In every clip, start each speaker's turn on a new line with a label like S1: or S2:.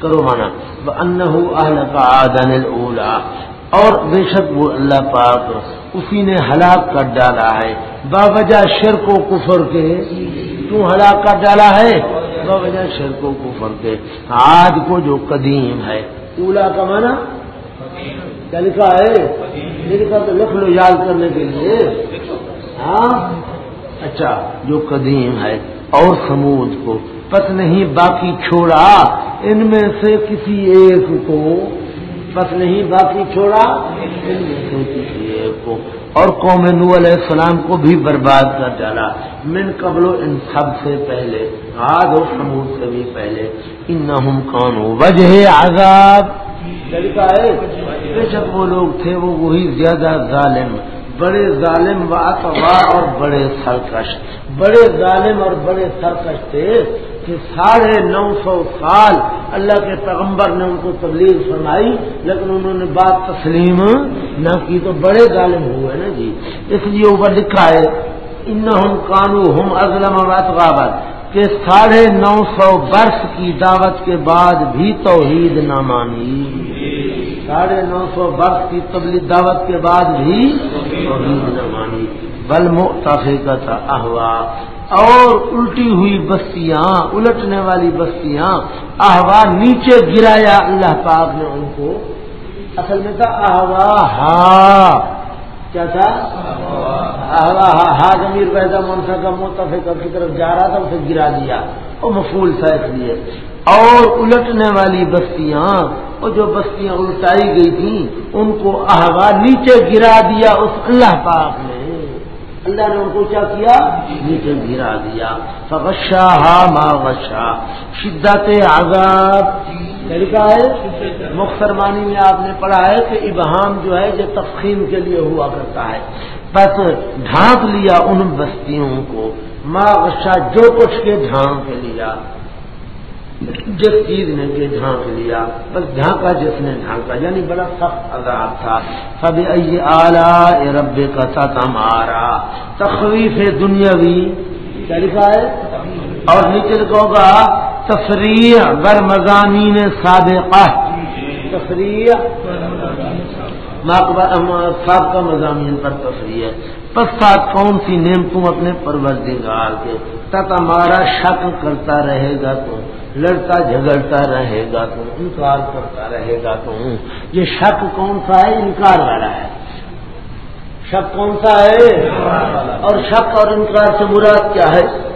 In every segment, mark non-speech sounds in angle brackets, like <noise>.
S1: کرو مانا۔ اہل کا آدن اور بے شک وہ اللہ پاک اسی نے ہلاک کر ڈالا ہے۔ باوجہ شرک و کفر کے۔ کیوں ہلاک کر ڈالا ہے؟ باوجہ شرک و کفر کے۔ آج کو جو قدیم ہے۔ اولا کا مانا کیا لکھا ہے؟ لکھا تو لکھ لو یاد کرنے کے لیے۔ ہاں؟ اچھا جو قدیم ہے۔ اور سمود کو۔ پت نہیں باقی چھوڑا ان میں سے کسی ایک کو۔ بس نہیں باقی چھوڑا ان میں سے کسی ایک کو۔ اور قوم نو علیہ السلام کو بھی برباد کر ڈالا۔ من قبل ان سب سے پہلے آج اور سمود سے بھی پہلے۔ ان نہ کانو وجہ عذاب۔ طریقہ ہے بے شک وہ لوگ تھے، وہ وہی زیادہ ظالم۔ بڑے ظالم و اتوا اور بڑے سرکش۔ بڑے ظالم اور بڑے سرکش تھے کہ ساڑھے نو سو سال اللہ کے پیغمبر نے ان کو تبلیغ فرمائی، لیکن انہوں نے بات تسلیم نہ کی تو بڑے ظالم ہوئے نا جی۔ اس لیے اوپر لکھا ہے ان ہم کانو ہم ازلم غابت کہ ساڑھے نو سو برس کی دعوت کے بعد بھی توحید نہ مانی۔ ساڑھے نو سو برس کی تبلیغ دعوت کے بعد بھی توحید نہ مانی بل متفقت احوا اور الٹی ہوئی بستیاں، الٹنے والی بستیاں احوا نیچے گرایا اللہ پاک نے ان کو۔ اصل میں تھا احوا ہا۔ کیا تھا؟ احوا ہا۔ ہا زمیر پیدا منسا کا متفق کی طرف جا رہا تھا، اسے گرا دیا۔ وہ مفول تھا اس لیے اور الٹنے والی بستیاں وہ جو بستیاں الٹائی گئی تھیں، ان کو احوا نیچے گرا دیا اس اللہ پاک نے۔ اللہ نے ان کو کیا کیا؟ نیچے گرا دیا۔ فغشا ہا ما غشا۔ شدت آزاد یعنی طریقہ ہے مخترمانی میں آپ نے پڑھا ہے کہ ابہام جو ہے جو تفخیم کے لیے ہوا کرتا ہے۔ بس ڈھانپ لیا ان بستیوں کو۔ ما غشا، جو کچھ کے ڈھانپ لیا۔ جس چیز نے یہ ڈھانک لیا، بس ڈھانکا جس نے ڈھانکا یعنی بڑا سخت عذاب تھا۔ سب اعلی رب کا سا تمہارا تخویف دنیاوی کیا لکھا ہے؟ اور نیچے لکھو گا تفریح گر مضامین سابقہ تفریح سابقہ مضامین پر تفریح ہے پس ساتھ کون سی نیم تم اپنے پروردگار کے؟ تمہارا شک کرتا رہے گا تو۔ لڑتا جھگڑتا رہے گا تو انکار کرتا رہے گا تو یہ شک کون سا ہے؟ انکار والا ہے۔ شک کون سا ہے؟ اور شک اور انکار سے مراد کیا ہے؟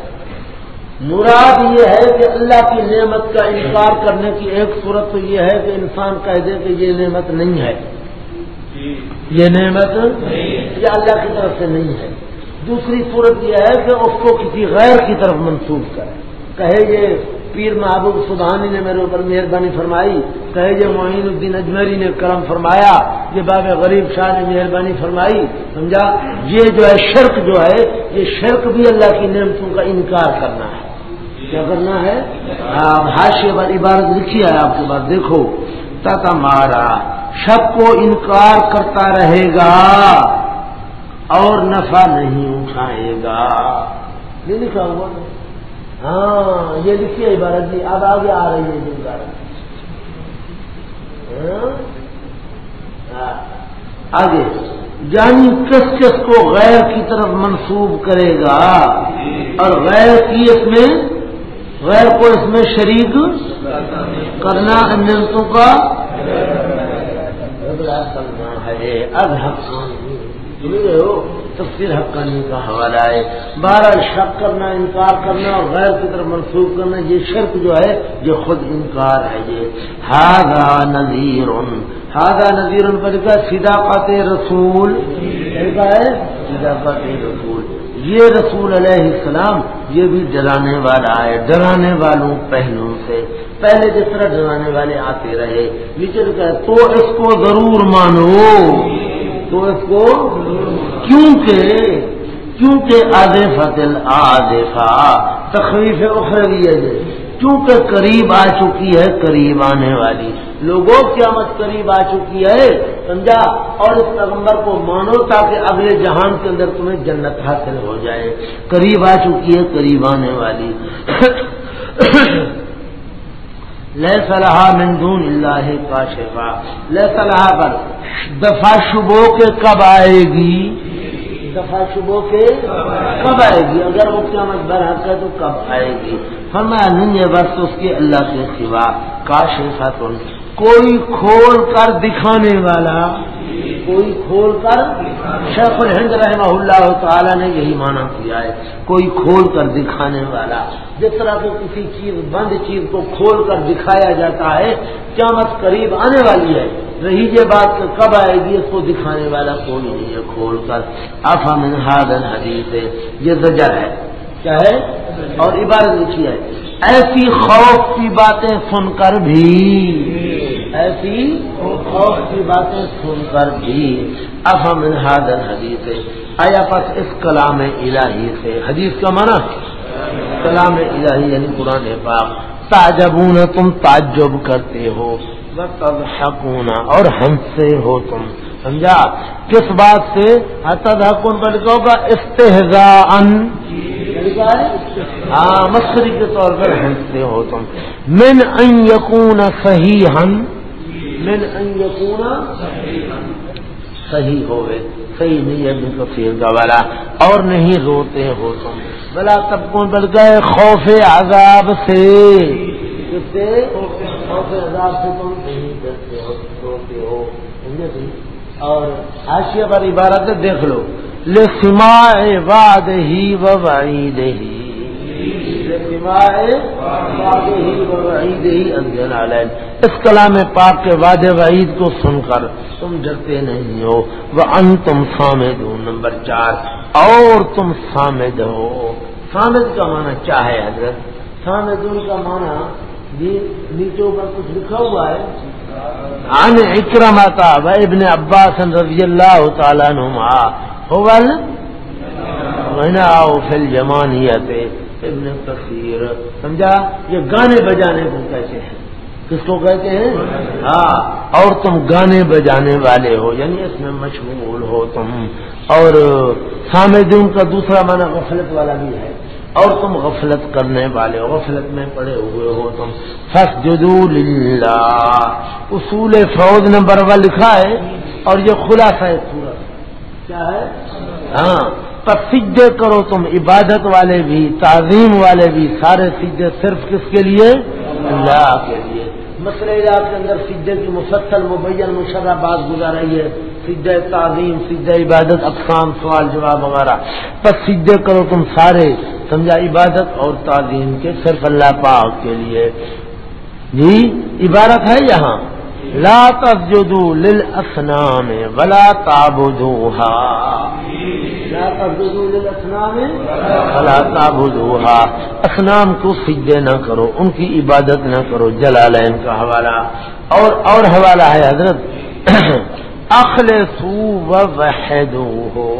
S1: مراد یہ ہے کہ اللہ کی نعمت کا انکار کرنے کی ایک صورت تو یہ ہے کہ انسان کہہ دے کہ یہ نعمت نہیں ہے۔ یہ نعمت یہ اللہ کی طرف سے نہیں ہے۔ دوسری صورت یہ ہے کہ اس کو کسی غیر کی طرف منسوخ کرے۔ کہے یہ پیر محبوب سبحانی نے میرے اوپر مہربانی فرمائی، کہے یہ معین الدین اجمری نے کرم فرمایا، یہ باب غریب شاہ نے مہربانی فرمائی، سمجھا؟ یہ جو ہے شرک جو ہے، یہ شرک بھی اللہ کی نعمتوں کا انکار کرنا ہے۔ کیا کرنا ہے؟ بھاشیہ بار عبارت لکھی ہے، آپ کے بعد دیکھو۔ تا مارا شک کو انکار کرتا رہے گا اور نفع نہیں اٹھائے گا۔ یہ لکھا ہوا ہاں یہ لکھیے عبارت جی اب آگے آ رہی ہے یہ عبارت۔ ہاں؟ ہاں۔ آگے۔ یعنی کس کس کو غیر کی طرف منسوب کرے گا اور غیر کی اس میں، غیر کو اس میں شریک کرنا انجنتوں کا۔ ہے، اب رہے ہو؟ تفصیل حقانی کا حوالہ ہے۔ بارہ شک کرنا، انکار کرنا اور غیر کی طرف منسوخ کرنا، یہ شرک جو ہے، یہ خود انکار ہے یہ۔ ہاگا نذیر۔ ہاگا نذیر ان پر لکھا صداقت رسول۔ ہے صداقت رسول۔ یہ رسول علیہ السلام، یہ بھی ڈرانے والا ہے، ڈرانے والوں پہلوں سے۔ پہلے جس طرح ڈرانے والے آتے رہے نیچے لکھا ہے تو اس کو ضرور مانو۔ تو اس کو کیونکہ کیونکہ آدھے فتل آدھے فا تخریف اخروی ہے کیونکہ قریب آ چکی ہے، قریب آنے والی۔ لوگوں قیامت قریب آ چکی ہے، سمجھا؟ اور اس پیغمبر کو مانو تاکہ اگلے جہان کے اندر تمہیں جنت حاصل ہو جائے۔ قریب آ چکی ہے، قریب آنے والی۔ <coughs> لہ صلاح مندون اللہ کا شفا. لہ صلاح پر دفاع شبو کے کب آئے گی؟ دفاع شبو کے کب آئے گی؟ اگر وہ قیامت برحق ہے تو کب آئے گی؟ فرمایا، نہیں ہے بس اس کے اللہ کے سوا. کا شفا کوئی کھول کر دکھانے والا کوئی کھول کر شیخ الہند رحمہ اللہ تعالی نے یہی مانا کیا ہے، کوئی کھول کر دکھانے والا۔ جس طرح سے کسی چیز، بند چیز کو کھول کر دکھایا جاتا ہے، قیامت قریب آنے والی ہے۔ رہی یہ بات کہ کب آئے گی، اس کو دکھانے والا کوئی نہیں ہے کھول کر۔ آفا من ہادن حدیث ہے یہ زجر ہے۔ کیا ہے؟ اور عبارت لکھی ہے۔ ایسی خوف کی باتیں سن کر بھی ایسی خوف کی باتیں سن کر بھی اب ہم حاضر حدیث آیا پس اس کلام الہی سے حدیث کا منع کلام الہی یعنی قرآن پاک۔ تاجبون تم تعجب کرتے ہو۔ تب حقونا اور ہنستے ہو تم۔ سمجھا؟ کس بات سے؟ حتد حکون پر لکھا ہوگا استحزا ان ہاں مصری کے طور پر ہنستے ہو تم۔ من ان یقون صحیح ہن من ان یکونا صحیح ہوئے۔ صحیح نہیں ہے ابن کثیر کا والا۔ اور نہیں روتے ہو تم۔ بلا تب کون بل گئے خوف عذاب سے۔ خوف عذاب سے تم نہیں ڈرتے ہو، روتے ہو اور آشیا پر عبارت دیکھ لو۔ لے سما واد ہی و وعید ہی۔ اس کلام پاک کے وعدے وعید کو سن کر تم ڈرتے نہیں ہو وہ ان تم سامد ہو نمبر چار، اور تم سامد ہو۔ سامد کا معنی کیا ہے، حضرت۔ سامد کا معنی جی نیچے پر کچھ لکھا ہوا ہے۔ ان اکرمتا و ابن عباس رضی اللہ تعالیٰ نما ہو فل جمانیت ابن کثیر سمجھا؟ یہ گانے بجانے کو کہتے ہیں۔ کس کو کہتے ہیں؟ ہاں اور تم گانے بجانے والے ہو یعنی اس میں مشغول ہو تم۔ اور سامدین کا دوسرا معنی غفلت والا بھی ہے۔ اور تم غفلت کرنے والے ہو، غفلت میں پڑے ہوئے ہو تم۔ فس جدو اصول فوج نمبر ون لکھا ہے، اور یہ خلاصہ ہے پورا کیا ہے؟ ہاں۔ پر سجدے کرو، تم عبادت والے بھی، تعظیم والے بھی، سارے سجدے صرف کس کے لیے؟ اللہ کے لیے۔ مسئلہ کے اندر سجدے کی مسلسل، مبین، مشرہ بات گزار ہے۔ سجدہ تعظیم، سجدہ عبادت، اقسام، سوال، جواب وغیرہ۔ پر سجدے کرو تم سارے، سمجھا؟ عبادت اور تعظیم کے صرف اللہ پاک کے لیے۔ جی عبارت ہے یہاں۔ لا تسجدوا للاسنام ولا تعبدوها۔ اسنام کو سجدے نہ کرو ان کی عبادت نہ کرو جلالین کا حوالہ. اور اور حوالہ ہے حضرت اخل سو ہو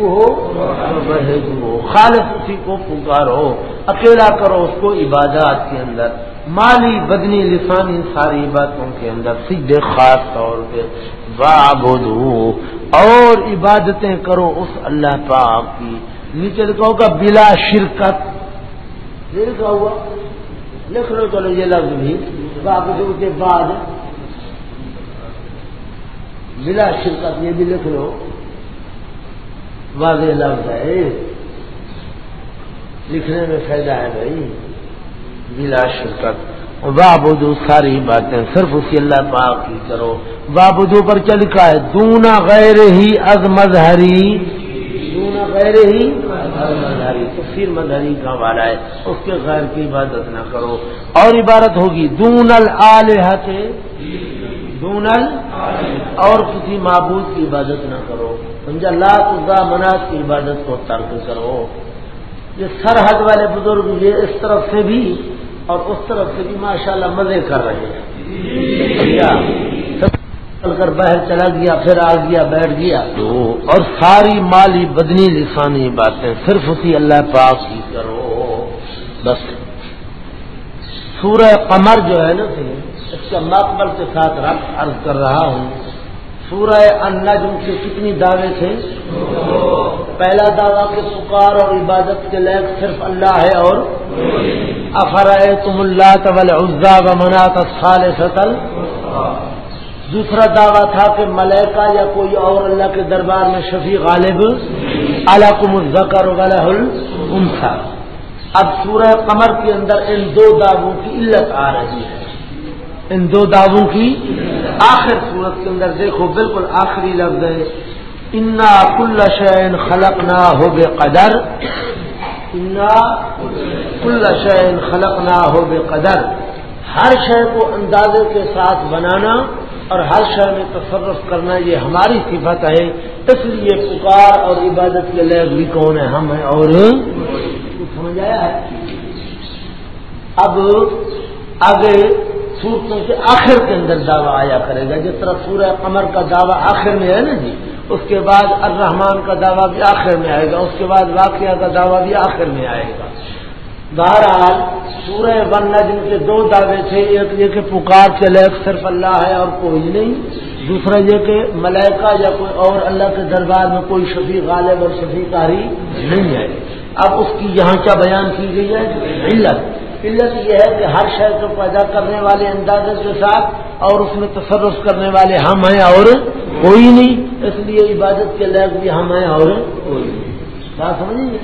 S1: ہو خالص اسی کو پکارو اکیلا کرو اس کو عبادات کے اندر. مالی بدنی لسانی ساری باتوں کے اندر سیدھے خاص طور پہ وابدو اور عبادتیں کرو اس اللہ پاک کی۔ نیچے لکھا ہوگا بلا شرکت۔ یہ لکھا ہوا۔ لکھ لو چلو یہ لفظ بھی۔ وابدو کے بعد۔ بلا شرکت یہ بھی لکھ لو۔ واضح لفظ ہے۔ لکھنے میں فائدہ ہے بھائی۔ بلا شرکت۔ وابدو ساری باتیں صرف اسی اللہ پاک کی کرو۔ وابدو پر کیا لکھا ہے؟ دونا غیر ہی از مظہری۔ دونا غیر ہی از مظہری۔ تفسیر مظہری کا والا ہے۔ اس کے غیر کی عبادت نہ کرو۔ اور عبارت ہوگی، دون العلیہ دونل اور کسی معبود کی عبادت نہ کرو۔ سمجھا؟ لا مناس کی عبادت کو ترک کرو۔ یہ سرحد والے بزرگ یہ اس طرف سے بھی اور اس طرف سے بھی ماشاءاللہ مزے کر رہے ہیں۔ چل کر باہر چلا گیا، پھر آ گیا، بیٹھ گیا۔ تو اور ساری مالی بدنی لسانی باتیں صرف اسی اللہ پاک ہی کرو۔ بس۔ سورہ قمر جو ہے نا، اس کا مقبل کے ساتھ رب عرض کر رہا ہوں۔ سورہ النجم کے کتنی دعوے تھے؟ پہلا دعویٰ کہ پکار اور عبادت کے لائق صرف اللہ ہے اور افرائے تم اللہ طول عزا و منات خال ستل دوسرا دعویٰ تھا کہ ملیکا یا کوئی اور اللہ کے دربار میں شفیع غالب الکم الزکر تھا اب سورہ قمر کے اندر ان دو دعووں کی علت آ رہی ہے۔ ان دو دعووں کی آخر صورت کے اندر دیکھو، بالکل آخری لفظ ہے۔ انا کل شعین خلق نہ ہو بے قدر انا کل شعین خلق نہ ہو بے قدر ہر شے کو اندازے کے ساتھ بنانا اور ہر شے میں تصرف کرنا، یہ ہماری صفت ہے۔ اس لیے پکار اور عبادت کے لیے بھی کون ہے؟ ہم ہیں اور سمجھ آیا ہے؟ اب آگے صورتوں کے آخر کے اندر دعویٰ آیا کرے گا۔ جس طرح سورہ قمر کا دعویٰ آخر میں ہے نا جی اس کے بعد الرحمان کا دعویٰ بھی آخر میں آئے گا، اس کے بعد واقعہ کا دعویٰ بھی آخر میں آئے گا۔ بہرحال سورہ ون جن کے دو دعوے تھے، ایک یہ کہ پکار کے صرف اللہ ہے اور کوئی نہیں، دوسرا یہ کہ ملائکہ یا کوئی اور اللہ کے دربار میں کوئی شفیع غالب اور شفیع کاری نہیں ہے۔ اب اس کی یہاں کیا بیان کی گئی ہے؟ علت۔ علت یہ ہے کہ ہر شہر کو پیدا کرنے والے اندازے کے ساتھ اور اس میں تصرف کرنے والے ہم ہیں اور کوئی نہیں۔ اس لیے عبادت کے لائق بھی ہم ہیں اور کوئی نہیں۔ کیا سمجھیں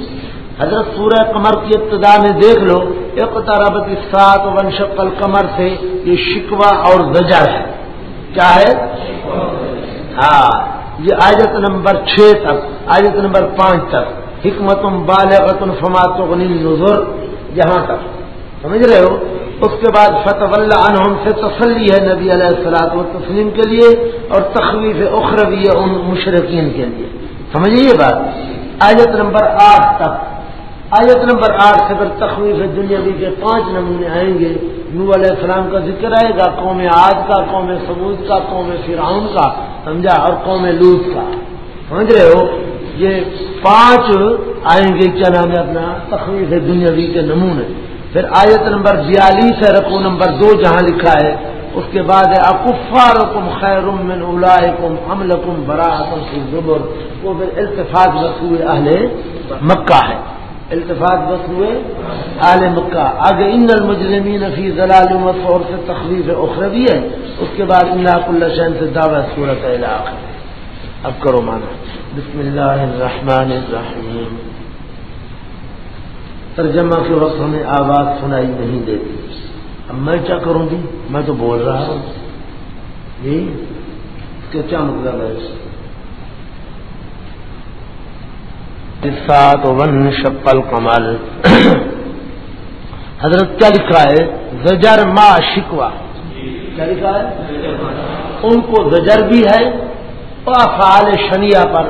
S1: حضرت سورہ کمر کی ابتدا میں دیکھ لو۔ ایک طرح سات ون شکل کمر سے یہ شکوا اور زجر ہے۔ کیا ہے؟ ہاں یہ آیت نمبر چھ تک، آیت نمبر پانچ تک۔ حکمت بالغت فمات نظر یہاں تک۔ سمجھ رہے ہو؟ اس کے بعد فتح اللہ عنہم سے تسلی ہے نبی علیہ السلاط و تسلیم کے لیے اور تخویف اخروی ہے ان مشرقین کے لیے۔ سمجھیے یہ بات۔ آیت نمبر آٹھ تک۔ آیت نمبر آٹھ سے اگر تخویف دنیاوی کے پانچ نمونے آئیں گے نو علیہ السلام کا ذکر آئے گا، قوم آج کا، قوم سبود کا، قوم فرعون کا، سمجھا؟ اور قوم لوت کا۔ سمجھ رہے ہو؟ یہ پانچ آئیں گے۔ کیا نام ہے اپنا؟ تخویف دنیاوی کے نمونے۔ پھر آیت نمبر بیالیس ہے رقو نمبر دو جہاں لکھا ہے۔ اس کے بعد ہے اکفار حکم خیر من اولائکم حملکم براعتم فی زبر وہ پھر التفاظ بسوئے اہل مکہ ہے۔ التفاظ بسوئے اہل مکہ۔ آگے ان المجرمین فی ضلال مصور سے تخلیف اخروی ہے۔ اس کے بعد اللہ کل سے دعوت صورت علاقہ اب کرو مانا۔ بسم اللہ الرحمن الرحیم۔ ترجمہ کے وقت ہمیں آواز سنائی نہیں دیتی۔ اب میں کیا کروں گی میں تو بول رہا ہوں۔ جی؟ کہ کیا مطلب ہے سات ون شپل کمال حضرت کیا لکھا ہے؟ زجر ما شکوا کیا لکھا ہے؟ ان کو زجر بھی ہے اور افعال شنیا پر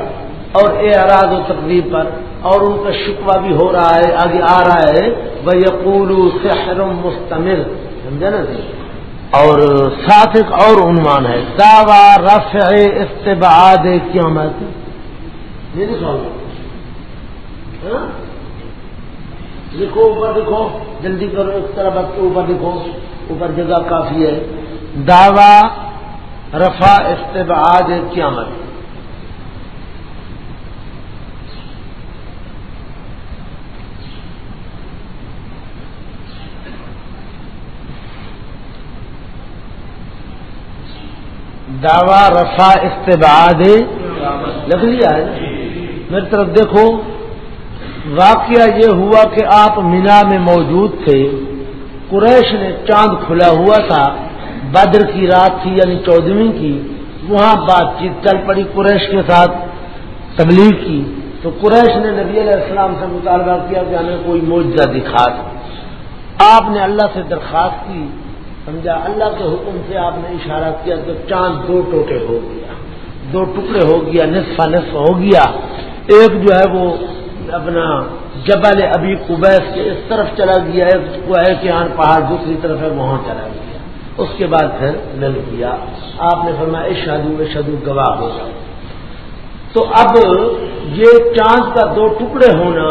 S1: اور اے اراض و تقریب پر۔ اور ان کا شکوہ بھی ہو رہا ہے، آگے آ رہا ہے۔ وہ یقول سحر مستمر۔ سمجھا نا جی؟ اور ساتھ ایک اور عنوان ہے۔ دعوی رفع استبعاد قیامت۔ یہ لکھو لکھو ہاں؟ اوپر لکھو جلدی کرو ایک طرح کے اوپر لکھو اوپر جگہ کافی ہے۔ دعوی رفع استبعاد قیامت۔ دعوی رفا استباد لکھ لیا ہے میری طرف دیکھو واقعہ یہ ہوا کہ آپ مینا میں موجود تھے۔ قریش نے چاند کھلا ہوا تھا بدر کی رات تھی یعنی چودہویں کی۔ وہاں بات چیت چل پڑی قریش کے ساتھ تبلیغ کی۔ تو قریش نے نبی علیہ السلام سے مطالبہ کیا کہ ہمیں کوئی معجزہ دکھا دو آپ نے اللہ سے درخواست کی سمجھا؟ اللہ کے حکم سے آپ نے اشارہ کیا تو چاند دو ٹوٹے ہو گیا، دو ٹکڑے ہو گیا نصف نصف ہو گیا۔ ایک جو ہے وہ اپنا جبل ابھی کبیس کے اس طرف چلا گیا، ایک کہ آن پہاڑ، دوسری طرف ہے، وہاں چلا گیا۔ اس کے بعد پھر مل گیا۔ آپ نے فرمایا اشادو اشادو گواہ ہوگا تو اب یہ چاند کا دو ٹکڑے ہونا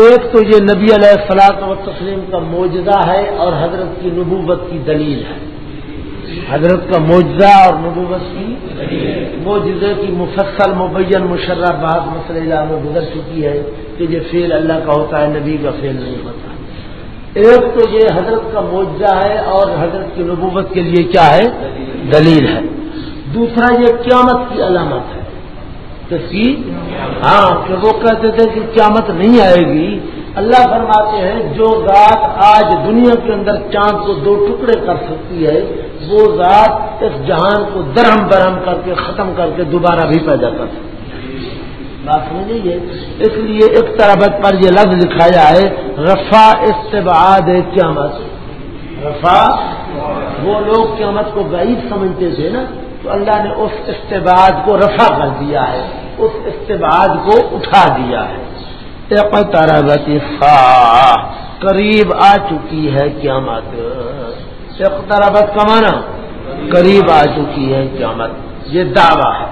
S1: ایک تو یہ نبی علیہ السلاط و تسلیم کا موجودہ ہے اور حضرت کی نبوت کی دلیل ہے۔ حضرت کا معجزہ اور نبوت کی معجزے کی مفصل، مبین مشرہ بات مسئلہ میں گزر چکی ہے کہ یہ فیل اللہ کا ہوتا ہے، نبی کا فیل نہیں ہوتا۔ ایک تو یہ حضرت کا معجزہ ہے اور حضرت کی نبوت کے لیے کیا ہے؟ دلیل ہے۔ دوسرا، یہ قیامت کی علامت ہے۔ ہاں کہ وہ کہتے تھے کہ قیامت نہیں آئے گی۔ اللہ فرماتے ہیں، جو ذات آج دنیا کے اندر چاند کو دو ٹکڑے کر سکتی ہے، وہ ذات اس جہان کو درہم برہم کر کے، ختم کر کے دوبارہ بھی پیدا کر سکتی بات سمجھے اس لیے ایک طرح پر یہ لفظ دکھایا ہے رفا استباد قیامت۔ رفا وہ لوگ قیامت کو بعید سمجھتے تھے نا۔ تو اللہ نے اس استباد کو رفع کر دیا ہے، اس استباد کو اٹھا دیا ہے۔ اقتربت قریب آ چکی ہے قیامت۔ اقتربت کا مانا قریب آ چکی ہے قیامت۔ یہ دعویٰ ہے۔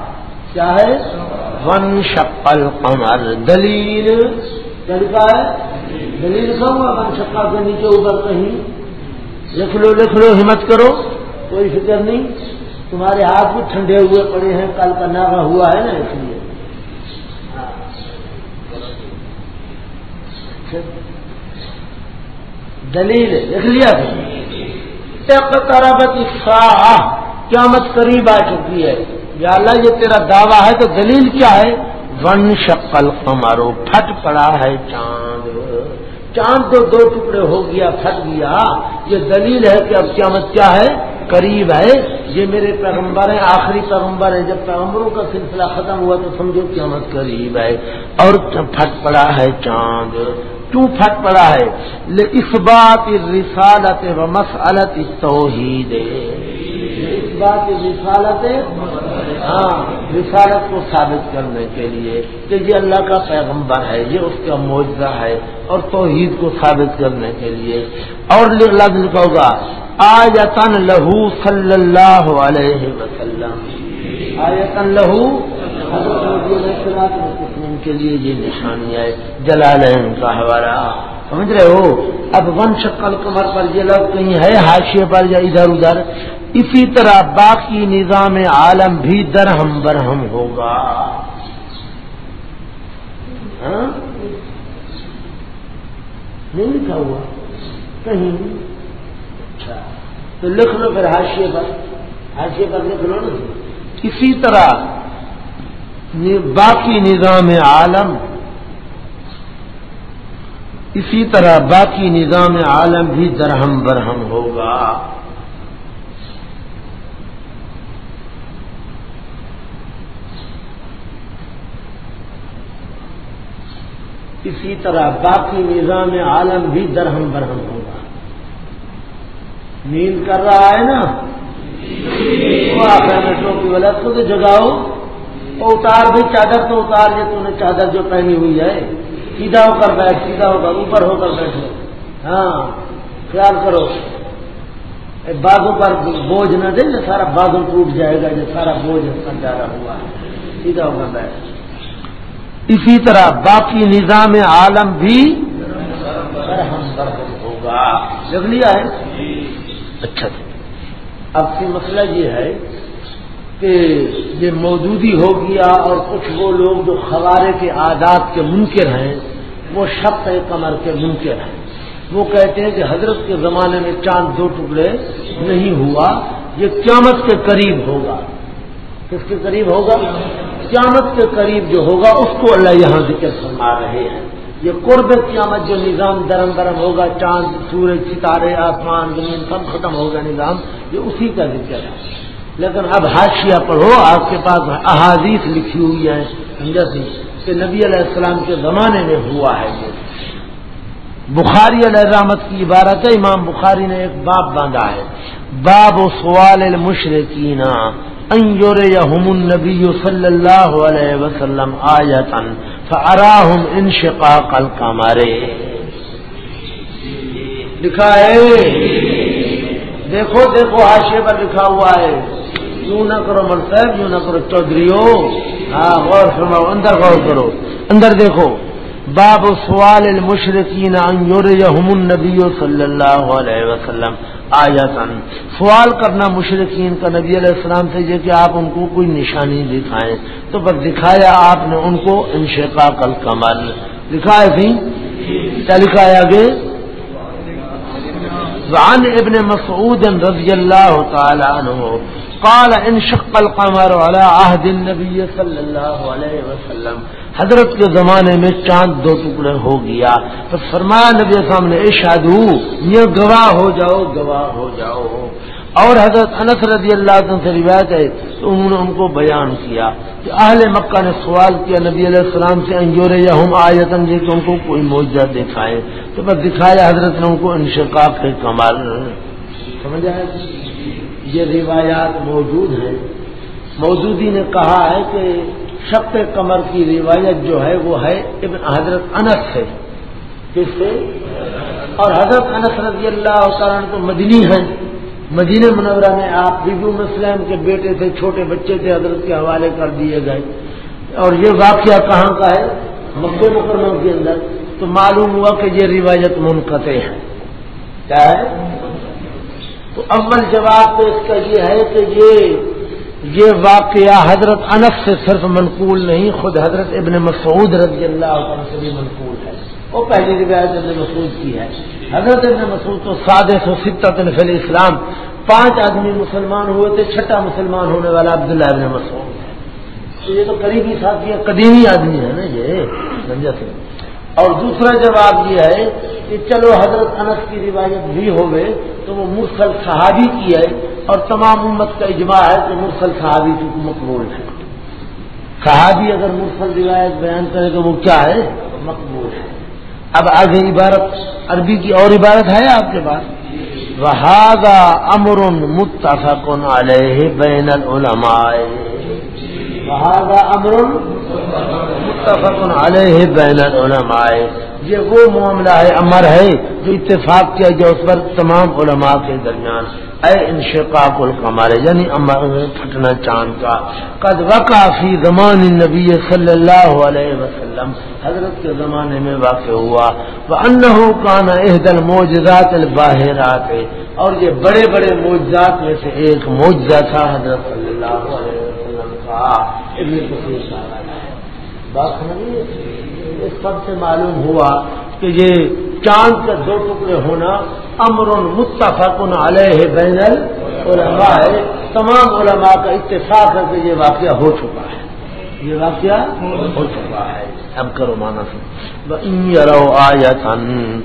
S1: کیا ہے؟ ون شپل قمر دلیل۔ طریقہ ہے؟ دلیل کہوں گا ون شپا کے نیچے اوپر کہیں لکھ لو لکھ لو، ہمت کرو، کوئی فکر نہیں۔ تمہارے ہاتھ بھی ٹھنڈے ہوئے پڑے ہیں، کل کا ناغا ہوا ہے نا اس لیے۔ دلیل لکھ لیا ترابت قیامت قریب آ چکی ہے۔ یا اللہ، یہ تیرا دعویٰ ہے تو دلیل کیا ہے؟ ون شکل کمارو پھٹ پڑا ہے چاند۔ چاند تو دو ٹکڑے ہو گیا، پھٹ گیا۔ یہ دلیل ہے کہ اب قیامت کیا ہے؟ قریب ہے، یہ میرے پیغمبر ہیں، آخری پیغمبر ہے جب پیغمبروں کا سلسلہ ختم ہوا تو سمجھو قیامت قریب ہے۔ اور پھٹ پڑا ہے چاند کیوں پھٹ پڑا ہے۔ اس بات رسالت و مسلط توحید بات رسالت ہاں رسالت کو ثابت کرنے کے لیے کہ یہ اللہ کا پیغمبر ہے، یہ اس کا معجزہ ہے اور توحید کو ثابت کرنے کے لیے۔ اور لفظ ہوگا آیتن لہو صلی اللہ علیہ وسلم۔ آیتن لہو کے لیے یہ نشانی ہے جلال کا حوالہ۔ سمجھ رہے ہو؟ اب ون شکل کمر پر یہ لوگ کہیں ہے، حاشیے پر یا ادھر ادھر۔ اسی طرح باقی نظام عالم بھی درہم برہم ہوگا۔ ہاں؟ نہیں لکھا ہوا۔ کہیں؟ اچھا۔ تو لکھ لو پھر حاشیے پر۔ حاشیے پر لکھ لو نا۔ اسی طرح باقی نظام عالم اسی طرح باقی نظام عالم بھی درہم برہم ہوگا۔ اسی طرح باقی نظام عالم بھی درہم برہم ہوگا۔ نیند کر رہا ہے نا؟ وہ آپ ٹوپی والا کو تو جگاؤ۔ تو اتار بھی چادر تو اتار جو تم نے چادر جو پہنی ہوئی ہے۔ سیدھا ہو کر بیٹھ سیدھا ہو کر اوپر ہو کر بیٹھو۔ ہاں خیال کرو۔ بازو پر بوجھ نہ دے جو سارا بازو ٹوٹ جائے گا جو سارا بوجھ پر جا رہا ہوا ہے۔ سیدھا ہو کر بیٹھ۔ اسی طرح باقی نظام عالم بھی ہوگا۔ جگ لیا ہے اچھا۔ اب کی مسئلہ یہ ہے کہ یہ موجودی ہو گیا اور کچھ وہ لوگ جو خوارے کے عادات کے منکر ہیں، وہ شب کمر کے منکر ہیں۔ وہ کہتے ہیں کہ حضرت کے زمانے میں چاند دو ٹکڑے نہیں ہوا، یہ قیامت کے قریب ہوگا۔ کس کے قریب ہوگا؟ قیامت کے قریب جو ہوگا، اس کو اللہ یہاں ذکر فرما رہے ہیں۔ یہ قرب قیامت جو نظام درم درم ہوگا، چاند، سورج، ستارے، آسمان، زمین، سب ختم ہوگا نظام، یہ اسی کا ذکر ہے۔ لیکن اب حاشیہ پڑھو، آپ کے پاس احادیث لکھی ہوئی ہے جیسی کہ نبی علیہ السلام کے زمانے میں ہوا ہے یہ۔ بخاری علیہ رحمت کی عبارت ہے، امام بخاری نے ایک باب باندھا ہے۔ باب و سوال المشرقین انجور یحم النبی صلی اللہ علیہ وسلم آیتن فراہم انشقاق القمر۔ لکھا ہے۔ دیکھو دیکھو حاشے پر لکھا ہوا ہے۔ یوں نہ کرو مر صاحب، یوں نہ کرو چودھری ہو ہاں غور فرماؤ، اندر غور کرو۔ اندر دیکھو۔ باب سوال المشرقین ان یرجہم النبی صلی اللہ علیہ وسلم۔ آیا سوال کرنا مشرقین کا نبی علیہ السلام سے یہ کہ آپ ان کو کوئی نشانی دکھائیں۔ تو بس دکھایا آپ نے ان کو انشقا کل دکھائے تھی؟ کیا لکھایا آگے؟ وعن ابن مسعود رضی اللہ تعالی عنہ قال انشق القمر على عهد النبي صلی اللہ علیہ وسلم، حضرت کے زمانے میں چاند دو ٹکڑے ہو گیا۔ تو فرمایا نبی سامنے نے اشادو یہ گواہ ہو جاؤ، گواہ ہو جاؤ۔ اور حضرت انس رضی اللہ عنہ سے روایت ہے تو انہوں نے ان کو بیان کیا کہ اہل مکہ نے سوال کیا نبی علیہ السلام سے انجور یا ہم آیتن جی کہ ان کو کوئی معجزہ دکھائے۔ تو بس دکھایا حضرت نے ان کو انشقاق کے کمال۔ سمجھ آئے یہ روایات موجود ہیں۔ موجودی نے کہا ہے کہ شب کمر کی روایت جو ہے وہ ہے ابن حضرت انس سے کس سے؟ اور حضرت انس رضی اللہ تعالیٰ تو مدنی ہیں۔ مدینہ منورہ میں آپ بیبو مسلم کے بیٹے تھے، چھوٹے بچے تھے، حضرت کے حوالے کر دیے گئے۔ اور یہ واقعہ کہاں کا ہے؟ مکہ مکرمہ کے اندر۔ تو معلوم ہوا کہ یہ روایت منقطع ہے۔ کیا ہے؟ تو اول جواب تو اس کا یہ ہے کہ یہ یہ واقعہ حضرت انس سے صرف منقول نہیں، خود حضرت ابن مسعود رضی اللہ عنہ سے بھی منقول ہے۔ وہ پہلی روایت ابن مسعود کی ہے۔ حضرت ابن مسعود تو سادے سو ستر فی اسلام پانچ آدمی مسلمان ہوئے تھے، چھٹا مسلمان ہونے والا عبداللہ ابن مسعود تو یہ تو قریبی ساتھی قدیمی آدمی ہے نا یہ، سمجھا سے اور دوسرا جواب یہ ہے کہ چلو حضرت انس کی روایت بھی ہو گئے تو وہ مرسل صحابی کی ہے اور تمام امت کا اجماع ہے کہ مرسل صحابی کی مقبول ہے۔ صحابی اگر مرسل روایت بیان کرے تو وہ کیا ہے؟ مقبول ہے۔ اب آگے عبارت، عربی کی اور عبارت ہے آپ کے پاس؟ وہاگا امر متفق علیہ بین العلماء۔ وہاگا امر متفق علیہ بین العلماء۔ یہ وہ معاملہ ہے، امر ہے جو اتفاق کیا گیا اس پر تمام علماء کے درمیان۔ اے انشقاق القمر یعنی پھٹنا چاند کا۔ قد وقع فی زمان نبی صلی اللہ علیہ وسلم، حضرت کے زمانے میں واقع ہوا۔ وہ انہوں کانا احدل موجزات الباہرات۔ اور یہ بڑے بڑے موجزات میں سے ایک موجزہ تھا حضرت صلی اللہ علیہ وسلم کا۔ بات سمجھیے اس سب سے معلوم ہوا کہ یہ چاند کے دو ٹکڑے ہونا امر متفق علیہ بین العلماء ہے۔ تمام علماء کا اتفاق ہے کہ یہ واقعہ ہو چکا ہے۔ یہ واقعہ ہو چکا ہے۔ اب کرو مانا سو آیا تھن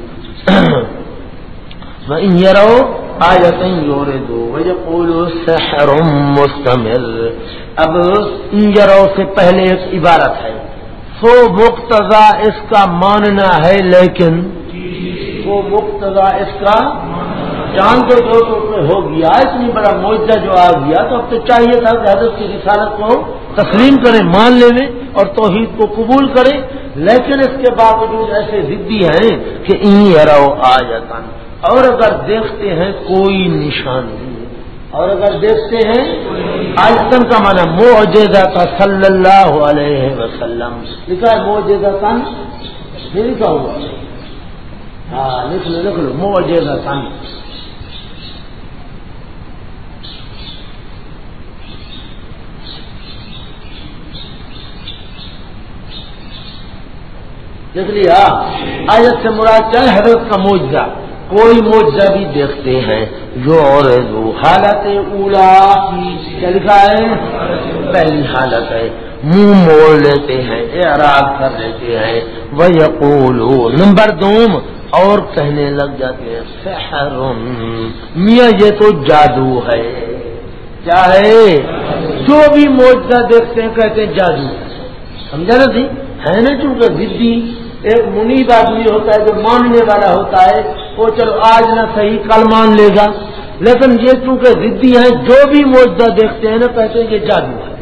S1: رہو آیا یور دو وجہ سحرم مستمر۔ اب انجرو سے پہلے ایک عبارت ہے۔ سو مقتضا اس کا ماننا ہے، لیکن وہ مقتضا اس کا چاند تو دو ٹوٹے ہو گیا اتنی بڑا معجزہ جو آ گیا، تو اب تو چاہیے تھا کہ حضرت کی رسالت کو تسلیم کرے مان لے اور توحید کو قبول کرے لیکن اس کے باوجود ایسے ضدی ہیں کہ انہیں آ جاتا اور اگر دیکھتے ہیں، کوئی نشانی اور اگر دیکھتے ہیں آجتن کا مانا موجودہ کا صلی اللہ علیہ وسلم۔ لکھا ہے موجودہ تن نہیں لکھا ہوا ہاں لکھ لو لکھ لو موجودہ تن دیکھ لیا، آیت سے مراد چاہے حضرت کا موجودہ کوئی موجہ بھی دیکھتے ہیں۔ جو اور حالت اولا لکھا ہے؟ پہلی حالت ہے۔ منہ موڑ لیتے ہیں، اعراض کر لیتے ہیں۔ وہ یقولو نمبر دوم اور کہنے لگ جاتے ہیں، سحر میاں، یہ تو جادو ہے۔ چاہے جو بھی موجہ دیکھتے ہیں، کہتے ہیں جادو سمجھا نا تھی ہے نا چونکہ ضدی ایک منیب آدمی ہوتا ہے، جو ماننے والا ہوتا ہے، وہ چلو آج نہ صحیح، کل مان لے گا۔ لیکن یہ چونکہ ضدی ہیں، جو بھی موجودہ دیکھتے ہیں نا، کہتے ہیں یہ جادو ہے۔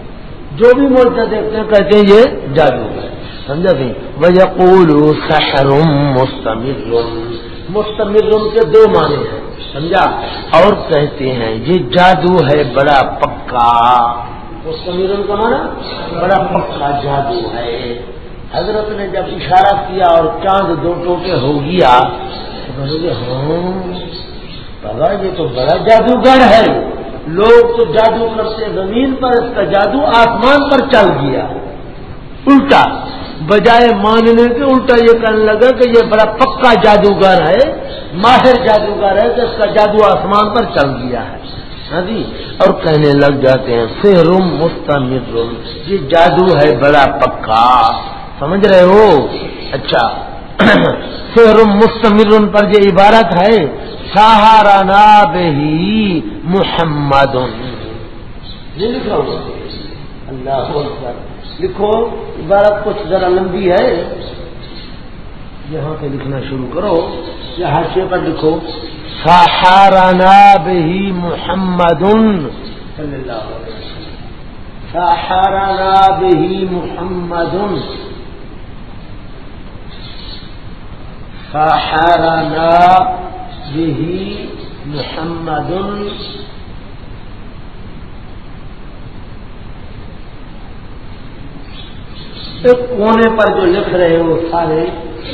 S1: جو بھی موجودہ دیکھتے ہیں، کہتے ہیں یہ جادو ہے۔ سمجھا سی وہ سحرم مستمر۔ مستمر کے دو معنی ہیں، سمجھا؟ اور کہتے ہیں، یہ جادو ہے، بڑا پکا۔ مستمر کا مانا بڑا پکا جادو ہے۔ حضرت نے جب اشارہ کیا اور چاند دو ٹوٹے ہو گیا ہاں بابا، یہ تو بڑا جادوگر ہے۔ لوگ تو جادو کرتے، زمین پر اس کا جادو آسمان پر چل گیا۔ الٹا۔ بجائے ماننے کے الٹا یہ کہنے لگا کہ یہ بڑا پکا جادوگر ہے، ماہر جادوگر ہے کہ اس کا جادو آسمان پر چل گیا ہے۔ ہاں جی؟ اور کہنے لگ جاتے ہیں سہرم مستمر۔ یہ جادو ہے بڑا پکا۔ سمجھ رہے ہو؟ اچھا۔ <clears throat> سہرم مستمر پر یہ عبارت ہے سہارا بہی محمد۔ لکھا اللہ لکھو، عبارت کچھ ذرا لمبی ہے۔ یہاں سے لکھنا شروع کرو۔ یا حاشے پر لکھو۔ سہارا بہی محمد۔ سہارا بہی محمد۔ سہارا به محمد۔ ایک کونے پر جو لکھ رہے وہ سارے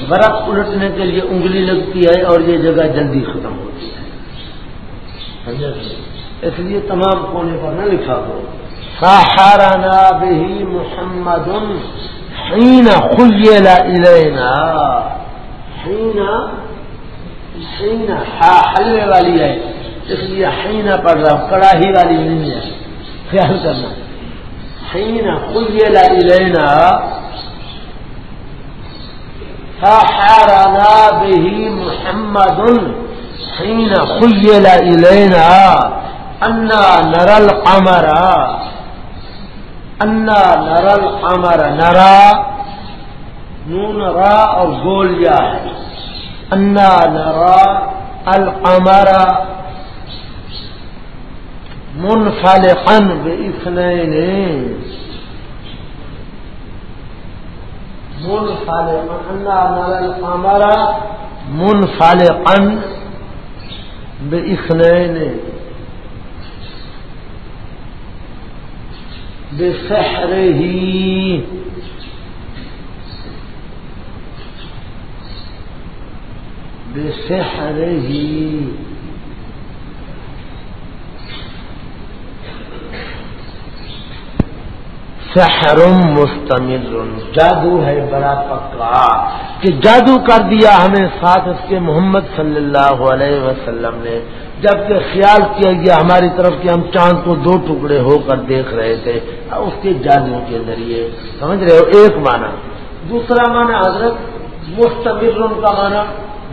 S1: برف الٹنے کے لیے انگلی لگتی ہے اور یہ جگہ جلدی ختم ہوتی ہے۔ اس لیے تمام کونے پر نہ لکھا ہو۔ سہارا بہی محمد حین خیلا الینا۔ حین حلنے والی ہے۔ اس لیے حینا پڑھ رہا ہوں، کڑاہی والی نہیں ہے۔ خیال کرنا۔ ہے حینا خیلا الینا سحرنا به محمد حين خيل إلينا أنا نرى القمر أنا نرى القمر نرى نون را اور گولیا ہے انا نرا القمر منفلقا باثنين منفلقا انا نرى القمر منفلقا باثنين بسحره. بسحره. سحر مستمر۔ جادو ہے بڑا پکا کہ جادو کر دیا ہمیں ساتھ اس کے محمد صلی اللہ علیہ وسلم نے، جبکہ خیال کیا گیا ہماری طرف کہ ہم چاند کو دو ٹکڑے ہو کر دیکھ رہے تھے اس کے جادو کے ذریعے۔ سمجھ رہے ہو؟ ایک معنی۔ دوسرا معنی حضرت، مستمر کا معنی،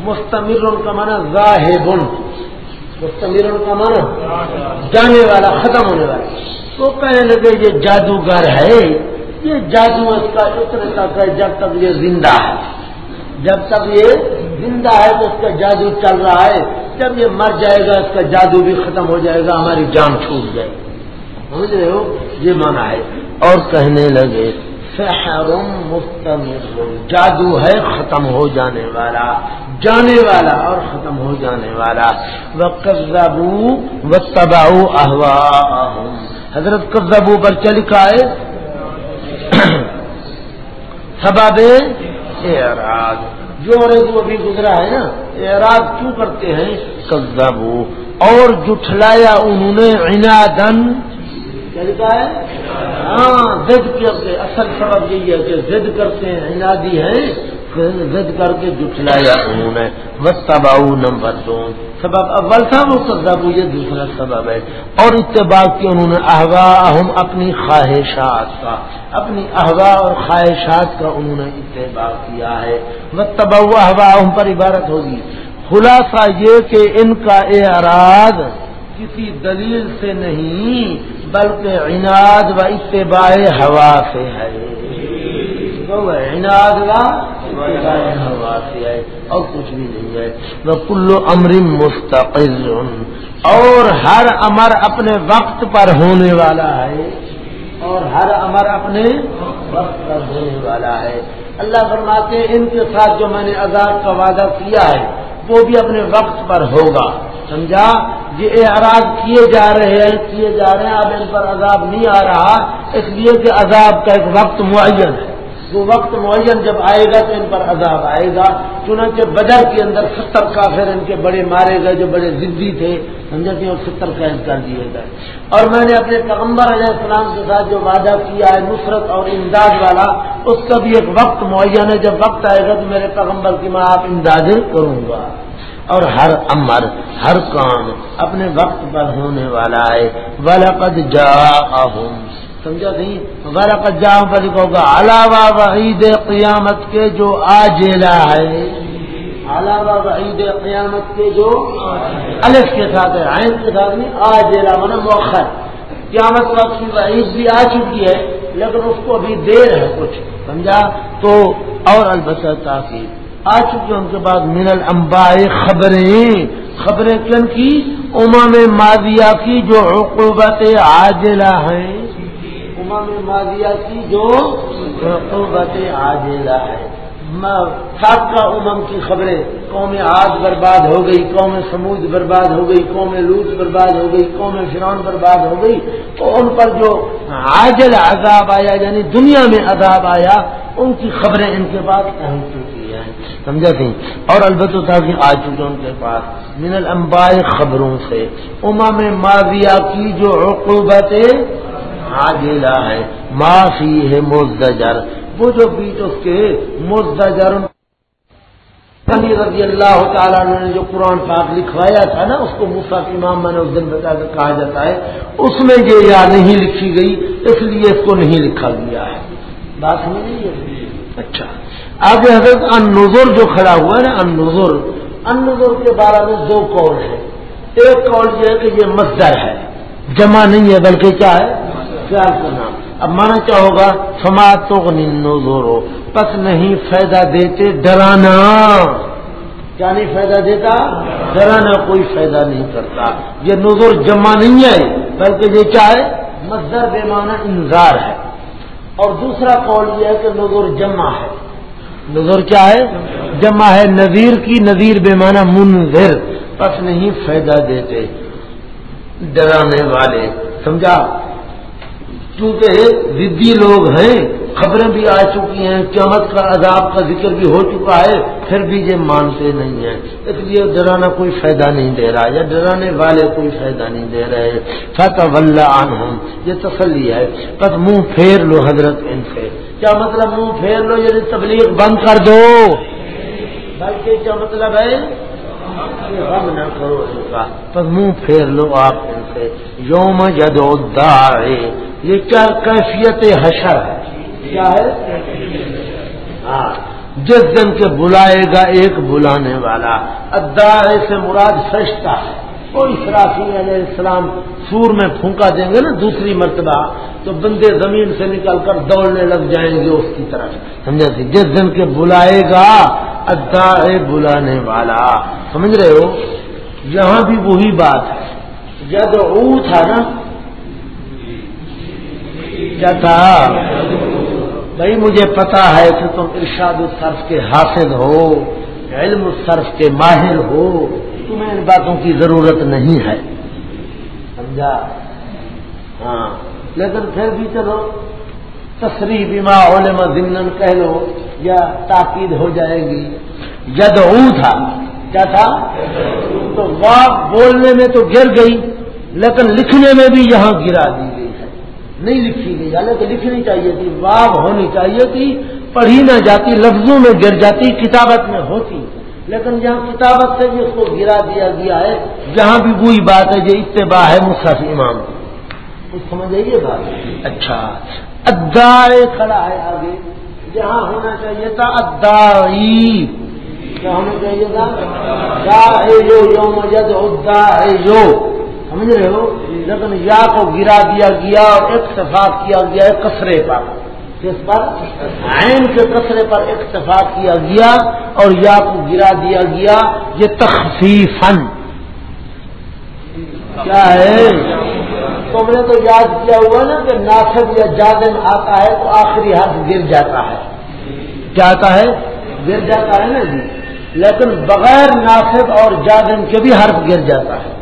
S1: مستمر کا معنی ظاہب مستمر کا معنی جانے والا ختم ہونے والا تو کہنے لگے یہ جادوگر ہے، یہ جادو اس کا اتنے تک ہے جب تک یہ زندہ ہے۔ جب تک یہ زندہ ہے تو اس کا جادو چل رہا ہے۔ جب یہ مر جائے گا، اس کا جادو بھی ختم ہو جائے گا، ہماری جان چھوٹ جائے گی۔ سمجھ رہے ہو؟ یہ مانا ہے۔ اور کہنے لگے سحر مستمر جادو ہے ختم ہو جانے والا جانے والا اور ختم ہو جانے والا۔ وہ قبو و تباؤ احوا حضرت قبضبو پر چل لکھا ہے؟ سباب اعراض۔ جو جو ابھی گزرا ہے نا، اعراض کیوں کرتے ہیں؟ قبضبو اور جٹھلایا انہوں نے عنادن کیا ہے ہاں زد کے اصل سبب یہی ہے کہ زد کرتے ہیں عنادی ہیں زد کر کے جٹلایا انہوں نے۔ وتباؤ نمبر دو سبب اول تھا وہ سبب یہ دوسرا سبب ہے۔ اور اتباع کی انہوں نے احوا ہم اپنی خواہشات کا، اپنی احوا اور خواہشات کا انہوں نے اتباع کیا ہے۔ وہ احوا ہم پر عبارت ہوگی۔ خلاصہ یہ کہ ان کا اعراض کسی دلیل سے نہیں بلکہ عناد و اتباع ہوا سے ہے۔ عناد ہوا سے ہے۔ اور کچھ بھی نہیں ہے۔ وہ کلو امر مستقل۔ اور ہر امر اپنے وقت پر ہونے والا ہے۔ اور ہر امر اپنے وقت پر ہونے والا ہے۔ اللہ فرماتے ہیں، ان کے ساتھ جو میں نے آزاد کا وعدہ کیا ہے، وہ بھی اپنے وقت پر ہوگا۔ سمجھا؟ یہ اعراض کیے جا رہے ہیں، کیے جا رہے ہیں، اب ان پر عذاب نہیں آ رہا۔ اس لیے کہ عذاب کا ایک وقت معین ہے۔ وہ وقت معین جب آئے گا تو ان پر عذاب آئے گا۔ چنانچہ بدر کے اندر ستر کافر ان کے بڑے مارے گئے جو بڑے ضدی تھے سمجھتے اور ستر قید کر دیے گئے۔ اور میں نے اپنے پیغمبر علیہ السلام کے ساتھ جو وعدہ کیا ہے، نصرت اور امداد والا، اس کا بھی ایک وقت معین ہے۔ جب وقت آئے گا تو میرے پیغمبر کی میں آپ امداد کروں گا۔ اور ہر امر، ہر کام اپنے وقت پر ہونے والا ہے۔ ولقد جا سمجھا نہیں؟ ورقت جاؤں پر گا علاوہ وعید قیامت کے جو آجیلا ہے۔ علاوہ وعید قیامت کے جو الف کے ساتھ ہے، عین کے ساتھ نہیں آجیلا من موخر قیامت وقت کی وعید بھی آ چکی ہے، لیکن اس کو ابھی دیر ہے کچھ، سمجھا؟ تو اور البتہ تاکہ آ چکی ان کے بعد من الانباء خبریں خبریں کن کی؟ امام مادیہ کی جو عقوبت عاجلہ ہیں۔ امام ماضیہ کی جو قوبت عاجلہ ہے۔ سابقہ امم کی خبریں۔ قوم آگ برباد ہو گئی، قوم سمود برباد ہو گئی، قوم لوٹ برباد ہو گئی، قوم فرون برباد ہو گئی۔ تو ان پر جو عاجل عذاب آیا یعنی دنیا میں عذاب آیا، ان کی خبریں ان کے پاس پہنچ چکی ہیں۔ سمجھا تھی۔ اور البتہ تھا کہ آ چکے ان کے پاس من الانباء خبروں سے امام ماضیہ کی جو عقوبت عاجلہ ہے معافی ہے مزدجر۔ وہ جو بیچ اس کے مزدجر رضی اللہ تعالیٰ نے جو قرآن پاک لکھوایا تھا نا، اس کو مفت امام میں نے اس دن بتا کر کہا جاتا ہے۔ اس میں یہ یا نہیں لکھی گئی، اس لیے اس کو نہیں لکھا گیا ہے۔ بات سمجھ لیجیے اچھا۔ آگے حضرت النظر جو کھڑا ہوا ہے نا ان نظر ان کے بارے میں دو کال ہے ایک کال یہ ہے کہ یہ مزدر ہے۔ جمع نہیں ہے بلکہ کیا ہے؟ خیال کرنا۔ اب مانا کیا ہوگا؟ سما تو زورو پس نہیں فائدہ دیتے، ڈرانا۔ کیا نہیں فائدہ دیتا؟ ڈرانا، کوئی فائدہ نہیں کرتا۔ یہ نظر جمع نہیں ہے، بلکہ یہ کیا ہے؟ مزدر بے معنی انذار ہے۔ اور دوسرا قول یہ ہے کہ نظر جمع ہے۔ نظر کیا ہے؟ جمع ہے نذیر کی، نذیر بے معنی منظر پس نہیں فائدہ دیتے۔ ڈرانے والے۔ سمجھا؟ چونکہ ضدی لوگ ہیں۔ خبریں بھی آ چکی ہیں، قیامت کا عذاب کا ذکر بھی ہو چکا ہے، پھر بھی یہ مانتے نہیں ہیں۔ اس لیے ڈرانا کوئی فائدہ نہیں دے رہا، یا ڈرانے والے کوئی فائدہ نہیں دے رہے۔ فتح ون ہوں یہ تسلی ہے۔ بس منہ پھیر لو حضرت ان سے۔ کیا مطلب منہ پھیر لو؟ یعنی تبلیغ بند کر دو۔ بلکہ کیا مطلب ہے؟ غم نہ کرو ان کا۔ بس منہ پھیر لو آپ ان سے۔ یوم جدو یہ کیا کیفیت حشر ہے؟ کیا ہے؟ ہاں۔ جس دن کے بلائے گا ایک بلانے والا ادار سے مراد سجتا ہے۔ کوئی شرافی علیہ السلام سور میں پھونکا دیں گے نا دوسری مرتبہ، تو بندے زمین سے نکل کر دوڑنے لگ جائیں گے اس کی طرف۔ سمجھا سی جس دن کے بلائے گا ادار بلانے والا۔ سمجھ رہے ہو؟ یہاں بھی وہی بات ہے۔ جب او تھا نا؟ کیا تھا بھائی مجھے پتا ہے کہ تم ارشاد الصرف کے حافظ ہو، علم الصرف کے ماہر ہو، تمہیں ان باتوں کی ضرورت نہیں ہے۔ سمجھا؟ ہاں۔ لیکن پھر بھی چلو، تصریح بیما علما ضمن کہہ لو، یا تاکید ہو جائے گی۔ ید تھا۔ کیا تھا؟ تو واہ بولنے میں تو گر گئی، لیکن لکھنے میں بھی یہاں گرا دی گئی۔ نہیں لکھی گئی، حالانکہ لکھنی چاہیے تھی، واو ہونی چاہیے تھی، پڑھی نہ جاتی، لفظوں میں گر جاتی، کتابت میں ہوتی۔ لیکن جہاں کتابت سے بھی اس کو گرا دیا گیا ہے، جہاں بھی وہی بات ہے جو اتباع ہے مصحف امام کی۔ کچھ سمجھ آئیے بات۔ اچھا ادائے کھڑا ہے آگے۔ جہاں ہونا چاہیے تھا ادائی کیا ہونا چاہیے تھا جو یوم جد ادا ہے جو سمجھ رہے ہو؟ لیکن یا کو گرا دیا گیا اور اتفاق کیا گیا ہے کسرے پر۔ کس پر؟ عین کے کسرے پر اتفاق کیا گیا اور یا کو گرا دیا گیا۔ یہ تخفیفن کیا ہے؟ تم نے تو یاد کیا ہوا نا کہ ناصب یا جادن آتا ہے تو آخری حرف گر جاتا ہے۔ کیا آتا ہے؟ گر جاتا ہے نا جی۔ لیکن بغیر ناصب اور جادن کے بھی حرف گر جاتا ہے۔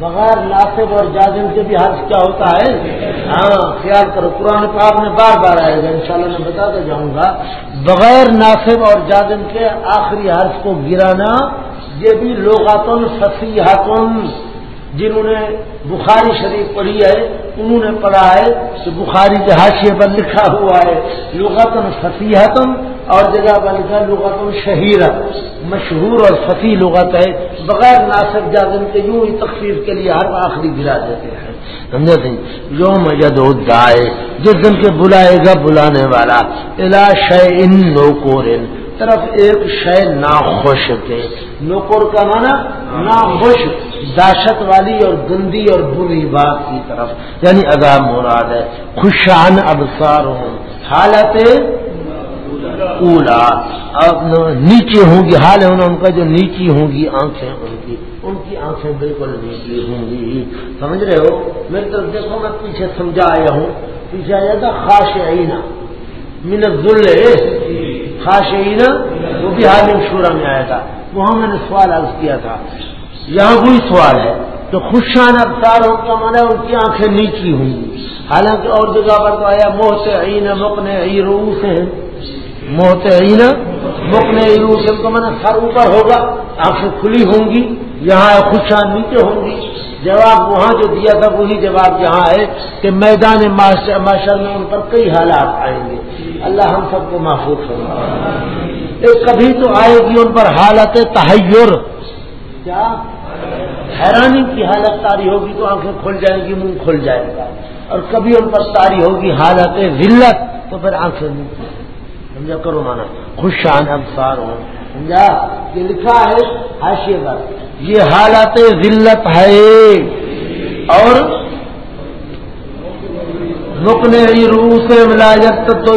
S1: بغیر ناصب اور جازم کے بھی حرف کیا ہوتا ہے؟ ہاں خیال کرو، قرآن پاک میں بار بار آئے گا، انشاءاللہ میں بتاتا جاؤں گا۔ بغیر ناصب اور جادم کے آخری حرف کو گرانا، یہ بھی لوگاتن فصیحتن۔ جنہوں نے بخاری شریف پڑھی ہے، انہوں نے پڑھا ہے بخاری کے حاشیے پر لکھا ہوا ہے لغتن فصیحتن اور جگہ پر لکھا لغتن شہیرت مشہور اور فصیح لغت ہے۔ بغیر ناصر جازم کے یوں ہی تخفیف کے لیے ہر آخری گرا دیتے ہیں۔ سمجھا سی یوم جد جس دن کے بلائے گا بلانے والا الا شے ان نوکور طرف ایک شے ناخوش کے نوکور کا مانا ناخوش داشت والی اور گندی اور بری بات کی طرف۔ یعنی عذاب مراد ہے خوشان ابسار ہوں، حالت اولا۔ اب نیچے ہوں گی، حال ہے ان کا جو نیچی ہوں گی، آنکھیں ان کی۔ ان کی آنکھیں بالکل نیچی ہوں گی۔ سمجھ رہے ہو؟ میری طرف دیکھو، میں پیچھے سمجھا آیا ہوں۔ پیچھے آیا تھا خاش عینا منت خاش عینا وہ بھی حال شورا میں آیا تھا۔ وہاں میں نے سوال عرض کیا تھا۔ یہاں وہی سوال ہے؟ تو خوشان افطار ہو کا مانا ان کی آنکھیں نیچی ہوں۔ گی حالانکہ اور جگہ پر تو آیا موت عین مکن روس ہیں موت عین مکن روس کا مانا سر اوپر ہوگا، آنکھیں کھلی ہوں گی، یہاں خوشان نیچے ہوں گی۔ جواب وہاں جو دیا تھا وہی جواب یہاں ہے کہ میدان معاشر میں ان پر کئی حالات آئیں گے۔ اللہ ہم سب کو محفوظ کرنا کبھی تو آئے گی ان پر حالت تحیر۔ کیا؟ حیرانی کی حالت تاری ہوگی تو آنکھیں کھل جائیں گی، منہ کھل جائے گا۔ اور کبھی ان پر تاری ہوگی حالت ذلت تو پھر آنکھیں نہیں سمجھا کرو مانا خوشان ابسار ہوں سمجھا؟ یہ لکھا ہے حاشیے پر۔ یہ حالت ذلت ہے۔ اور رکنے روح سے ملازت تو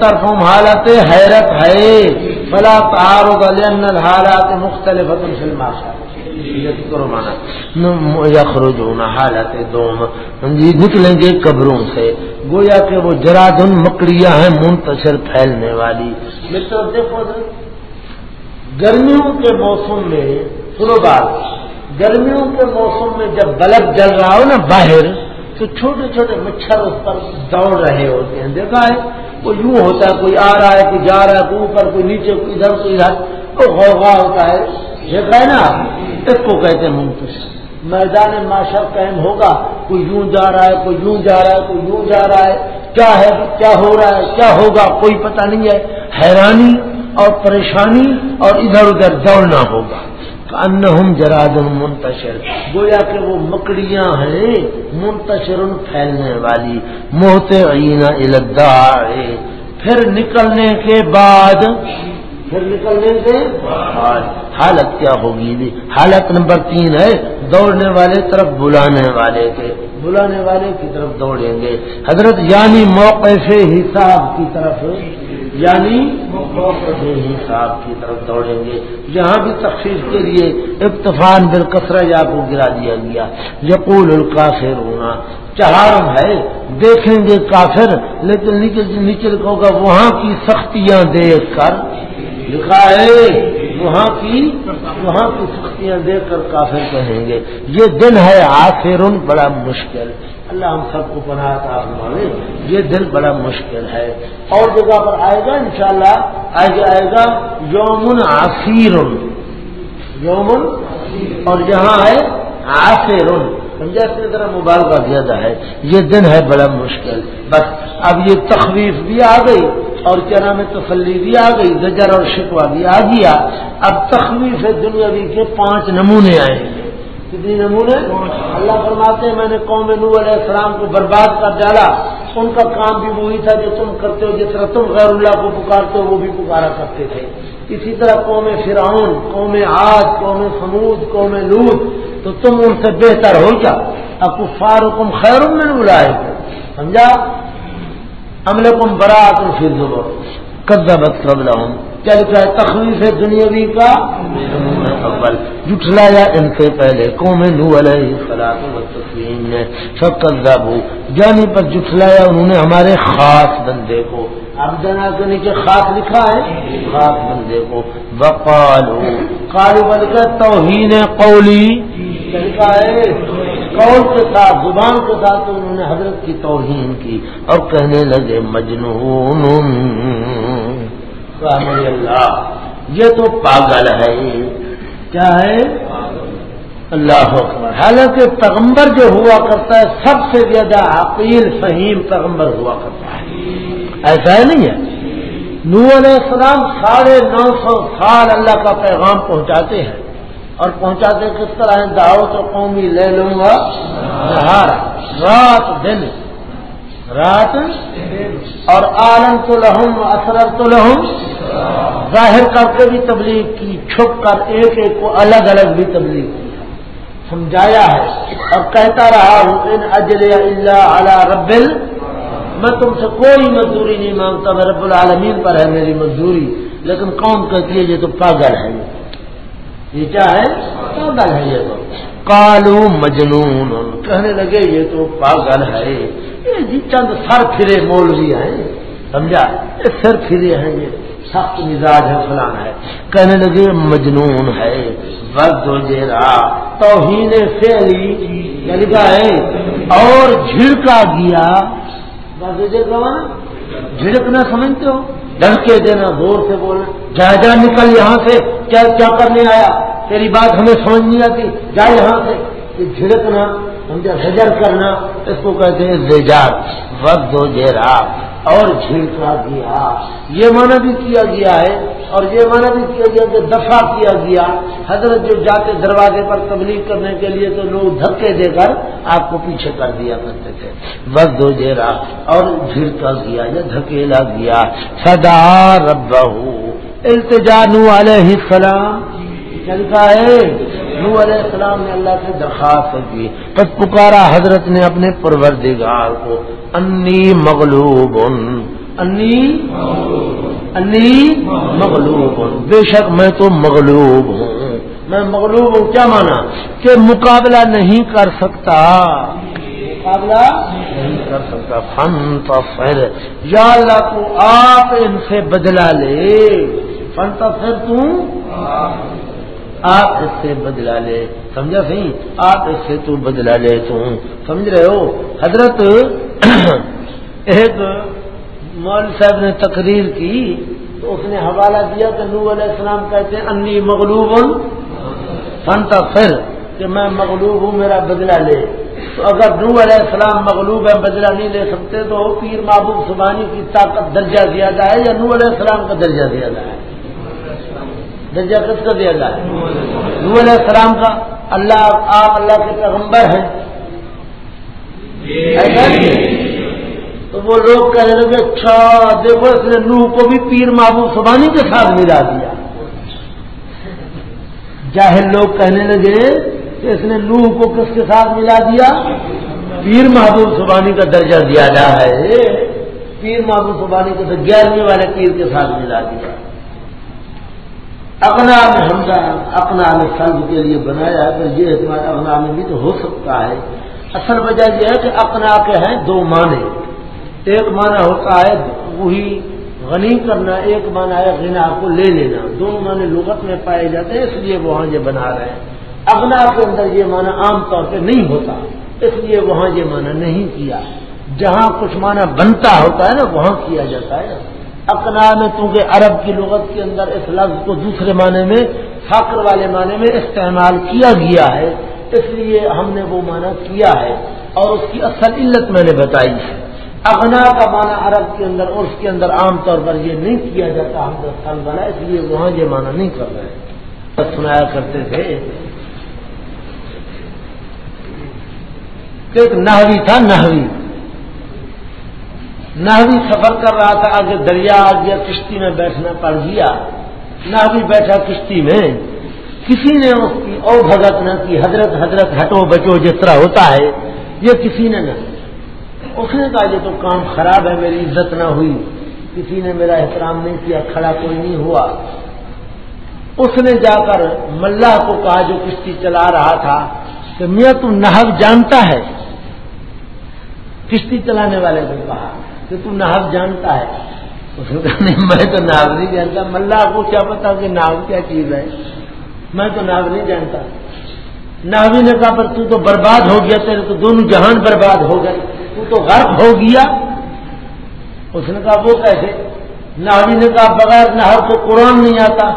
S1: طرف حالت حیرت ہے۔ فلا تعارض لان الحالات مختلف فلم کرو مانا۔ یخرج ہونا حالت دوم۔ جی نکلیں گے قبروں سے۔ گویا کہ وہ جرادن مکڑیاں ہیں منتشر پھیلنے والی۔ دیکھو گرمیوں کے موسم میں سنو بات گرمیوں کے موسم میں جب بلب جل رہا ہو نا باہر، تو چھوٹے چھوٹے مچھر اس پر دوڑ رہے ہوتے ہیں۔ دیکھا ہے، وہ یوں ہوتا ہے، کوئی آ رہا ہے، کوئی جا رہا ہے، کوئی اوپر، کوئی نیچے، کوئی ادھر کوئی ادھر۔ تو غوغا ہوتا ہے۔ دیکھا ہے نا اس کو کہتے ہیں منتشر میدان معاشر قائم ہوگا۔ کوئی یوں جا رہا ہے، کوئی یوں جا رہا ہے، کوئی یوں جا رہا ہے۔ کیا ہے، کیا ہو رہا ہے، کیا ہوگا، کوئی پتہ نہیں ہے۔ حیرانی اور پریشانی اور ادھر ادھر دوڑنا ہوگا۔ ان جراد منتشر۔ گویا کہ وہ مکڑیاں ہیں منتشر پھیلنے والی۔ موت الدار پھر نکلنے کے بعد، پھر نکلنے کے بعد۔ حالت کیا ہوگی جی؟ حالت نمبر تین ہے، دوڑنے والے طرف بلانے والے کے۔ بلانے والے کی طرف دوڑیں گے۔ حضرت یعنی موقع سے حساب کی طرف۔ یعنی صاحب کی طرف دوڑیں گے۔ یہاں بھی تخصیص کے لیے ابتفان بال کثرہ یا کو گرا دیا گیا۔ یقول القافر ہونا چہارم ہے دیکھیں گے کافر لیکن نیچے نیچے لکھو گا وہاں کی سختیاں دیکھ کر۔ لکھا ہے وہاں کی وہاں کی سختیاں دیکھ کر کافر کہیں گے۔ یہ دن ہے آخر بڑا مشکل۔ اللہ ہم سب کو بنا تھا یہ دل بڑا مشکل ہے۔ اور جگہ پر آئے گا انشاءاللہ۔ آگے آئے گا یومن آخیر یومن اور یہاں ہے آخر سمجھا اس طرح مبالغہ زیادہ ہے۔ یہ دن ہے بڑا مشکل۔ بس اب یہ تخویف بھی آ گئی اور کیا نام تسلی بھی آ گئی، زجر اور شکوا بھی آ گیا۔ اب تخویف دنیاوی کے پانچ نمونے آئیں گے کتنی نمونے؟ اللہ فرماتے ہیں، میں نے قوم نو علیہ السلام کو برباد کر ڈالا۔ ان کا کام بھی وہی تھا جو تم کرتے ہو، جس طرح تم غیر اللہ کو پکارتے ہو، وہ بھی پکارا کرتے تھے۔ اسی طرح قوم فرعون، قوم آج قوم سمود قوم لود تو تم ان سے بہتر ہو کیا؟ اب کفار حکم خیر میں بلائے سمجھا؟ عمل کم برا تم پھر کدبت قبل ہوں کیا لکھا ہے تخلیف دنیاوی کا اول جٹلایا ان سے پہلے قوم نو علیہ السلام نے، سب کذابو جانی پر جٹلایا انہوں نے ہمارے خاص بندے کو۔ اب جنا کے نیچے خاص لکھا ہے؟ خاص بندے کو۔ بقالو کالو بل کا توہین قولی۔ لکھا ہے؟ قول کے ساتھ، زبان کے ساتھ تو انہوں نے حضرت کی توہین کی۔ اور کہنے لگے، مجنون۔ اللہ۔ یہ تو پاگل ہے۔ کیا ہے؟ اللہ اکبر۔ حالانکہ پیغمبر جو ہوا کرتا ہے، سب سے زیادہ عقیل، فہیم پیغمبر ہوا کرتا ہے۔ ایسا ہے نہیں ہے؟ نو علیہ السلام ساڑھے نو سو سال اللہ کا پیغام پہنچاتے ہیں۔ اور پہنچاتے کس طرح داؤ تو قومی لے لوں گا۔ رات دن۔ رات اور عالم تو لہم اثرت تو لہم ظاہر کر کے بھی تبلیغ کی، چھپ کر ایک ایک کو الگ الگ بھی تبلیغ کی سمجھایا ہے اور کہتا رہا ہوں، ان اجل اللہ علی رب میں تم سے کوئی مزدوری نہیں مانگتا، میں رب العالمین پر ہے میری مزدوری، لیکن کون کہتی ہے یہ تو پاگل ہے۔ یہ کیا ہے؟ پاگل ہے یہ تو۔ کالو مجنون. کہنے لگے، یہ تو پاگل ہے. یہ جی چند سر پھرے مولوی ہیں. سمجھا؟ یہ سر پھرے ہیں. یہ سخت مزاج ہے فلان ہے. کہنے لگے، مجنون ہے. وقت ہو جیرا توہین فیلی یعنی ہے؟ اور جھڑکا گیا. جھڑکنا سمجھتے ہو. ڈھڑکے دینا زور سے بولنا. جا جا نکل یہاں سے. کیا کیا کرنے آیا؟ تیری بات ہمیں سمجھ نہیں آتی۔ جا یہاں سے۔ جھڑکنا، سمجھا؟ زجر کرنا، اس کو کہتے ہیں زیجار وقت ہو جیرا اور جھڑکا گیا۔ یہ معنی بھی کیا گیا ہے اور یہ معنی بھی کیا گیا کہ دفاع کیا گیا۔ حضرت جو جاتے دروازے پر تبلیغ کرنے کے لیے تو لوگ دھکے دے کر آپ کو پیچھے کر دیا کرتے تھے۔ بس دو جیرا اور جھڑکا گیا یا دھکیلا گیا۔ سدا رب التجا نو علیہ السلام۔ چلتا ہے۔ نو علیہ السلام نے اللہ سے درخواست کی۔ بس پکارا حضرت نے اپنے پروردگار کو انی مغلوب۔ انی انی مغلوب۔ بے شک میں تو مغلوب ہوں۔ میں مغلوب ہوں کیا مانا؟ کہ مقابلہ نہیں کر سکتا۔ مقابلہ نہیں کر سکتا۔ فن تو پھر یا اللہ تو آپ ان سے بدلا لے۔ فن تو پھر تم آپ اس سے بدلا لے، سمجھا صحیح آپ اس سے تو بدلا لے تم سمجھ رہے ہو؟ حضرت <clears throat> ایک مول صاحب نے تقریر کی، تو اس نے حوالہ دیا کہ نور علیہ السلام کہتے ہیں، انی مغلوب فنتا پھر کہ میں مغلوب ہوں، میرا بدلہ لے۔ تو اگر نور علیہ السلام مغلوب ہے بدلہ نہیں لے سکتے، تو پیر محبوب سبانی کی طاقت درجہ دیا جائے یا نور علیہ السلام کا درجہ دیا جائے درجہ کس کا دیا جائے۔ نور علیہ السلام کا اللہ، آپ اللہ کے پیغمبر ہیں۔ تو وہ لوگ کہنے لگے اچھا دیکھو، اس نے نوح کو بھی پیر محبوب سبانی کے ساتھ ملا دیا۔ جاہل لوگ کہنے لگے کہ اس نے نوح کو کس کے ساتھ ملا دیا؟ پیر محبوب سبانی کا درجہ دیا جا ہے۔ پیر محبوب سبانی کو تو گیارہویں والے پیر کے ساتھ ملا دیا۔ اپنا میں حمزہ اپنا میں سلب کے لیے بنایا ہے یہ اپنا میں بھی تو ہو سکتا ہے۔ اصل وجہ یہ ہے کہ اپنا کے ہیں دو معنی۔ ایک معنی ہوتا ہے وہی غنی کرنا، ایک معنی ہے غنا کو لے لینا۔ دونوں معنی لغت میں پائے جاتے ہیں، اس لیے وہاں یہ بنا رہے ہیں۔ اگنا کے اندر یہ معنی عام طور پہ نہیں ہوتا، اس لیے وہاں یہ معنی نہیں کیا۔ جہاں کچھ معنی بنتا ہوتا ہے نا، وہاں کیا جاتا ہے۔ اپنا میں کیونکہ عرب کی لغت کے اندر اس لفظ کو دوسرے معنی میں فاقر والے معنی میں استعمال کیا گیا ہے، اس لیے ہم نے وہ معنی کیا ہے۔ اور اس کی اصل علت میں نے بتائی ہے۔ اغنا کا معنی عرب کے اندر اور اس کے اندر عام طور پر یہ نہیں کیا جاتا، ہم دستان بنا، اس لیے وہاں یہ معنی نہیں کر رہے۔ سنایا کرتے تھے۔ کہ ایک نہوی تھا نہوی نہوی سفر کر رہا تھا آگے دریا آ گیا کشتی میں بیٹھنا پڑ گیا۔ نہوی بیٹھا کشتی میں۔ کسی نے اس کی او بھگت نہ کی، حضرت حضرت ہٹو بچو جس طرح ہوتا ہے، یہ کسی نے نہ اس نے کہا، یہ تو کام خراب ہے، میری عزت نہ ہوئی۔ کسی نے میرا احترام نہیں کیا، کھڑا کوئی نہیں ہوا۔ اس نے جا کر ملا کو کہا، جو کشتی چلا رہا تھا، کہ میں تو نہب جانتا ہے۔ کشتی چلانے والے کو کہا کہ تو نہب جانتا ہے۔ اس نے کہا، نہیں، میں تو نہب نہیں جانتا۔ ملا کو کیا پتا کہ ناو کیا چیز ہے۔ میں تو ناو نہیں جانتا۔ نہوی نے کہا، پر تو تو برباد ہو گیا، تیرے تو دونوں جہان برباد ہو گئے۔ تو تو غرق ہو گیا۔ اس نے کہا، وہ کیسے؟ نہوی نے کہا، بغیر نہر کو قرآن نہیں آتا۔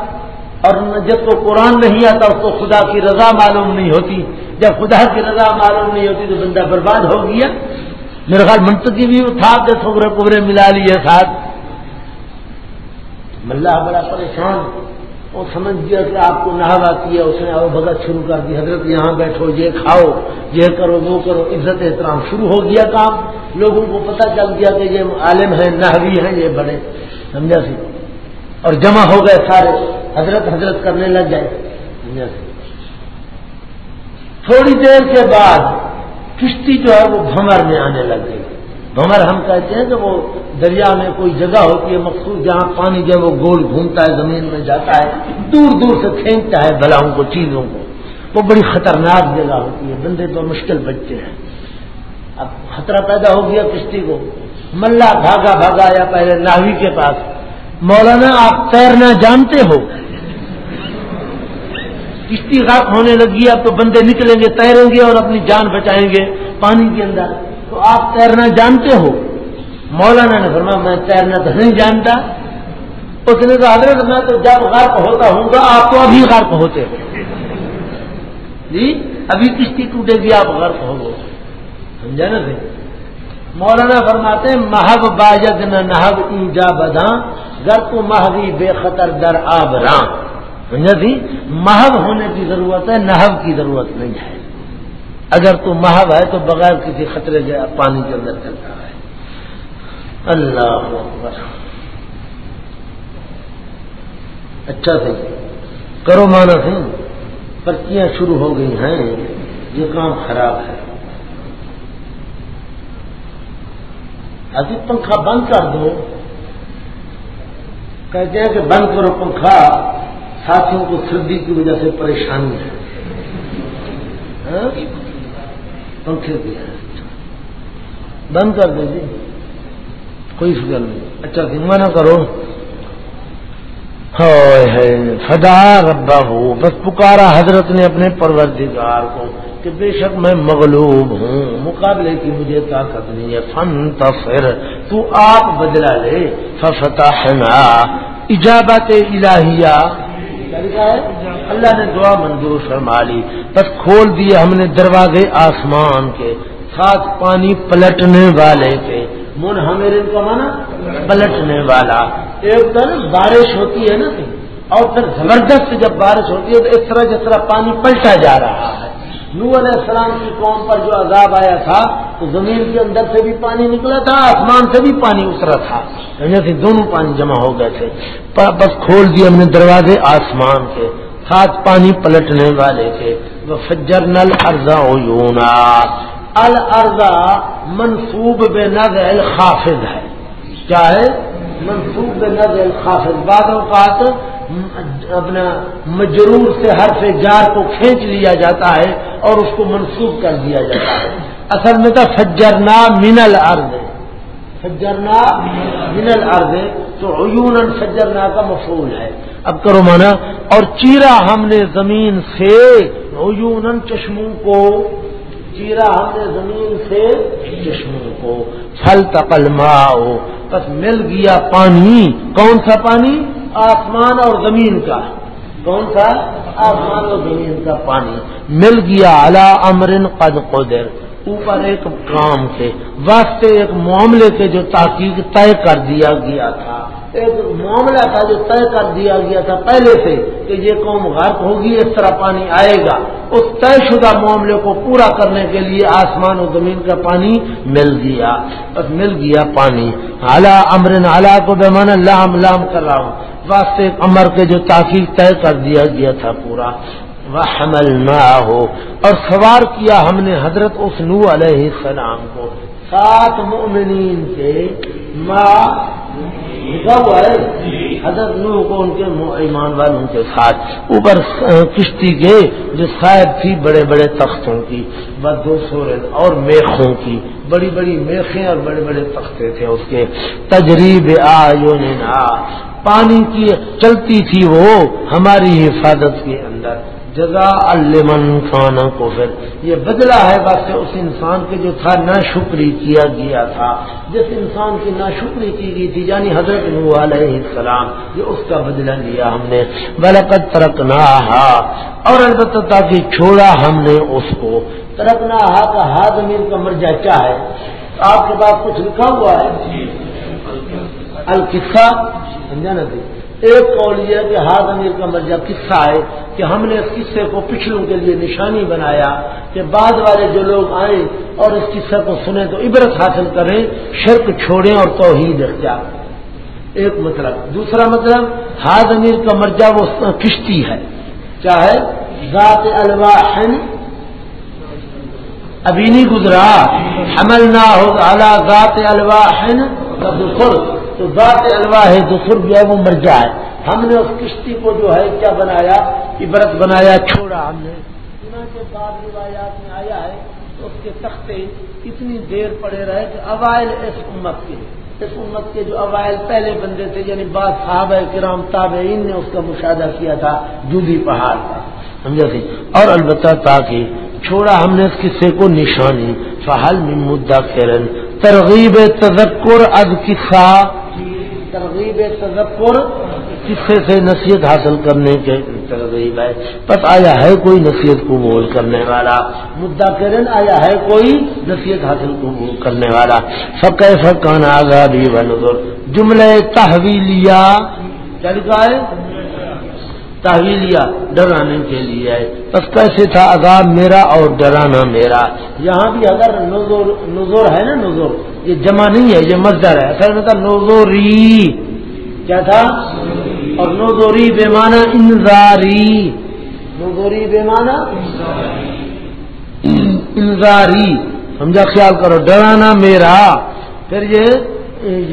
S1: اور جب کو قرآن نہیں آتا، اس کو خدا کی رضا معلوم نہیں ہوتی۔ جب خدا کی رضا معلوم نہیں ہوتی، تو بندہ برباد ہو گیا۔ میرے خیال منتقی بھی اٹھا کے تھوڑے کبرے ملا لیے ساتھ۔ ملا بڑا پریشان، وہ سمجھ گیا کہ آپ کو نہوا کیا، اس نے آؤ بھگت شروع کر دی، حضرت یہاں بیٹھو، یہ کھاؤ، یہ کرو، وہ کرو، عزت احترام شروع ہو گیا کام۔ لوگوں کو پتہ چل گیا کہ یہ عالم ہیں، نہوی ہیں، یہ بڑے، سمجھا سی؟ اور جمع ہو گئے سارے، حضرت حضرت کرنے لگ جائے تھوڑی دیر کے بعد کشتی جو ہے وہ بھمر میں آنے لگ گئی۔ بھمر ہم کہتے ہیں کہ وہ دریا میں کوئی جگہ ہوتی ہے مخصوص جہاں پانی جو وہ گول گھومتا ہے، زمین میں جاتا ہے، دور دور سے پھینکتا ہے بلاؤں کو، چیزوں کو۔ وہ بڑی خطرناک جگہ ہوتی ہے۔ بندے تو مشکل بچتے ہیں۔ اب خطرہ پیدا ہو گیا کشتی کو۔ ملا بھاگا بھاگا یا پہلے لاہوی کے پاس۔ مولانا، آپ تیرنا جانتے ہو۔ کشتی غرق ہونے لگی، اب تو بندے نکلیں گے، تیریں گے اور اپنی جان بچائیں گے پانی کے اندر۔ تو آپ تیرنا جانتے ہو؟ مولانا نے فرمایا، میں تیرنا تو نہیں جانتا۔ اس نے کہا، حضرت، میں تو جب غرق ہوتا ہوں گا، آپ تو ابھی غرق ہوتے ہو۔ جی ابھی کشتی ٹوٹے گی، آپ غرق ہو گے سمجھا نا مولانا فرماتے محب باجد نہ نہب ایجا بداں، گر تو محوی بے خطر در آب رام یعنی سمجھا تھی محب ہونے کی ضرورت ہے نہب کی ضرورت نہیں ہے۔ اگر تو محب ہے تو بغیر کسی خطرے کے پانی کے اندر چلتا ہے۔ اللہ اچھا سی کرو مانا سی پرچیاں شروع ہو گئی ہیں، یہ کام خراب ہے۔ ابھی پنکھا بند کر دو۔ کہتے ہیں کہ بند کرو پنکھا۔ ساتھیوں کو سردی کی وجہ سے پریشانی ہے ہاں؟ پنکھے کی ہے بند کر دیجیے کوئی فکر نہیں۔ اچھا دنگا نہ کرو ہے فدا ربا ہو بس پکارا حضرت نے اپنے پروردگار کو کہ بے شک میں مغلوب ہوں۔ مقابلے کی مجھے طاقت نہیں ہے۔ فن تفر تو آپ بدلا لے۔ فتح ایجابت الہیہ۔ اللہ نے دعا منظور فرما لی۔ بس کھول دیے ہم نے دروازے آسمان کے، ساتھ پانی پلٹنے والے کے۔ من ہمیں کا مانا؟ پلٹنے والا۔ ایک دن بارش ہوتی ہے نا۔ اور پھر زبردست جب بارش ہوتی ہے تو اس طرح جس طرح پانی پلٹا جا رہا ہے۔ نو علیہ السلام کی قوم پر جو عذاب آیا تھا، تو زمین کے اندر سے بھی پانی نکلا تھا، آسمان سے بھی پانی اترا تھا۔ یعنی دونوں پانی جمع ہو گئے تھے۔ بس کھول دیے ہم نے دروازے آسمان کے۔ ساتھ پانی پلٹنے والے تھے۔ وہ فجر نل ارزا یونا الرزا منصوب بے نظر خافظ ہے۔ کیا ہے؟ منصوب نظر خافظ بعض اوقات اپنا مجرور سے ہر سے جار کو کھینچ لیا جاتا ہے اور اس کو منسوخ کر دیا جاتا ہے۔ اصل میں تو فجرنا منل ارد فجرنا منل ارد تو عیون فجرنا کا مفول ہے۔ اب کرو مانا، اور چیرا ہم نے زمین سے عیون چشموں کو چیرا ہم نے زمین سے چشموں کو، پھل تپل ماؤ، بس مل گیا پانی۔ کون سا پانی؟ آسمان اور زمین کا۔ کون سا؟ آسمان اور زمین کا پانی۔ مل گیا اعلی امرن قد قدر۔ اوپر ایک کام کے واسطے ایک معاملے کے جو تحقیق طے کر دیا گیا تھا۔ ایک معاملہ تھا جو طے کر دیا گیا تھا پہلے سے کہ یہ قوم غرق ہوگی، اس طرح پانی آئے گا۔ اس طے شدہ معاملے کو پورا کرنے کے لیے آسمان و زمین کا پانی مل گیا۔ بس مل گیا پانی۔ اعلیٰ امرن اعلیٰ کو بے من لام لام کر رہا ہوں واسطے امر کے جو تحقیق طے کر دیا گیا تھا پورا۔ وہ حمل نہ ہو اور سوار کیا ہم نے حضرت اس نو علیہ السلام کو۔ سات مومنین کے ماں لکھا ہوا ہے حضرت نو کو ان کے ایمان والوں کے ساتھ۔ اوپر کشتی کے جو صاحب تھی، بڑے بڑے تختوں کی، بس دو سورے اور میخوں کی۔ بڑی بڑی میخیں اور بڑے بڑے تختے تھے اس کے۔ تجریب آ پانی کی چلتی تھی وہ ہماری حفاظت کے اندر۔ جزا المن خانہ کو پھر یہ بدلا ہے بس اس انسان کے جو تھا نہ شکری کیا گیا تھا۔ جس انسان کی نہ شکری کی گئی تھی یعنی حضرت علیہ السلام، یہ اس کا بدلہ لیا ہم نے۔ بلکت ترک نہ اور البتہ تاکہ چھوڑا ہم نے اس کو۔ ترک نہ کا ہاتھ امیر کا مرجع کیا ہے؟ آپ کے پاس کچھ لکھا ہوا ہے؟ القصہ، سمجھا نا دیکھ ایک قول یہ کہ ہاتھ امیر کا مرجع قصہ ہے کہ ہم نے اس قصے کو پچھلوں کے لیے نشانی بنایا کہ بعد والے جو لوگ آئیں اور اس قصے کو سنیں تو عبرت حاصل کریں، شرک چھوڑیں اور توحید اختیار ایک مطلب۔ دوسرا مطلب ہاتھ امیر کا مرجع وہ کشتی ہے۔ چاہے ذات الواح ابھی نہیں گزرا۔ حمل نہ ہو ذات الواح تو ذات الواح دسر جو ہے، وہ مر جائے۔ ہم نے اس کشتی کو جو ہے، کیا بنایا؟ عبرت بنایا، چھوڑا ہم نے۔ کے بعد روایات میں آیا ہے تو اس کے تختے اتنی دیر پڑے رہے کہ اوائل اس امت کے اس امت کے جو اوائل پہلے بندے تھے یعنی بعض صاحب کرام تاب نے اس کا مشاہدہ کیا تھا جودی پہاڑ کا سمجھا تھی اور البتہ تاکہ چھوڑا ہم نے اس قصے کو، نشانی۔ فہل میں مدعا کرن ترغیب تذکر اد قصہ ترغیب تذکر قصے سے نصیحت حاصل کرنے کے ترغیب ہے؟ پس آیا ہے کوئی نصیحت قبول کرنے والا؟ مدعا کرن آیا ہے کوئی نصیحت حاصل قبول کرنے والا؟ فقہ فقان آزادی و نظر جملے تحویلیہ۔ چل گئے؟ تحویلیہ ڈرانے کے لیے ہے بس کیسے تھا عذاب میرا اور ڈرانا میرا۔ یہاں بھی اگر نزور ہے نا نزور، یہ جمع نہیں ہے، یہ مزدر ہے۔ اصل میں تھا نوزوری کیا تھا؟ اور نوزوری بے معنی انزاری نوزوری بے معنی انزاری سمجھا؟ خیال کرو، ڈرانا میرا۔ پھر یہ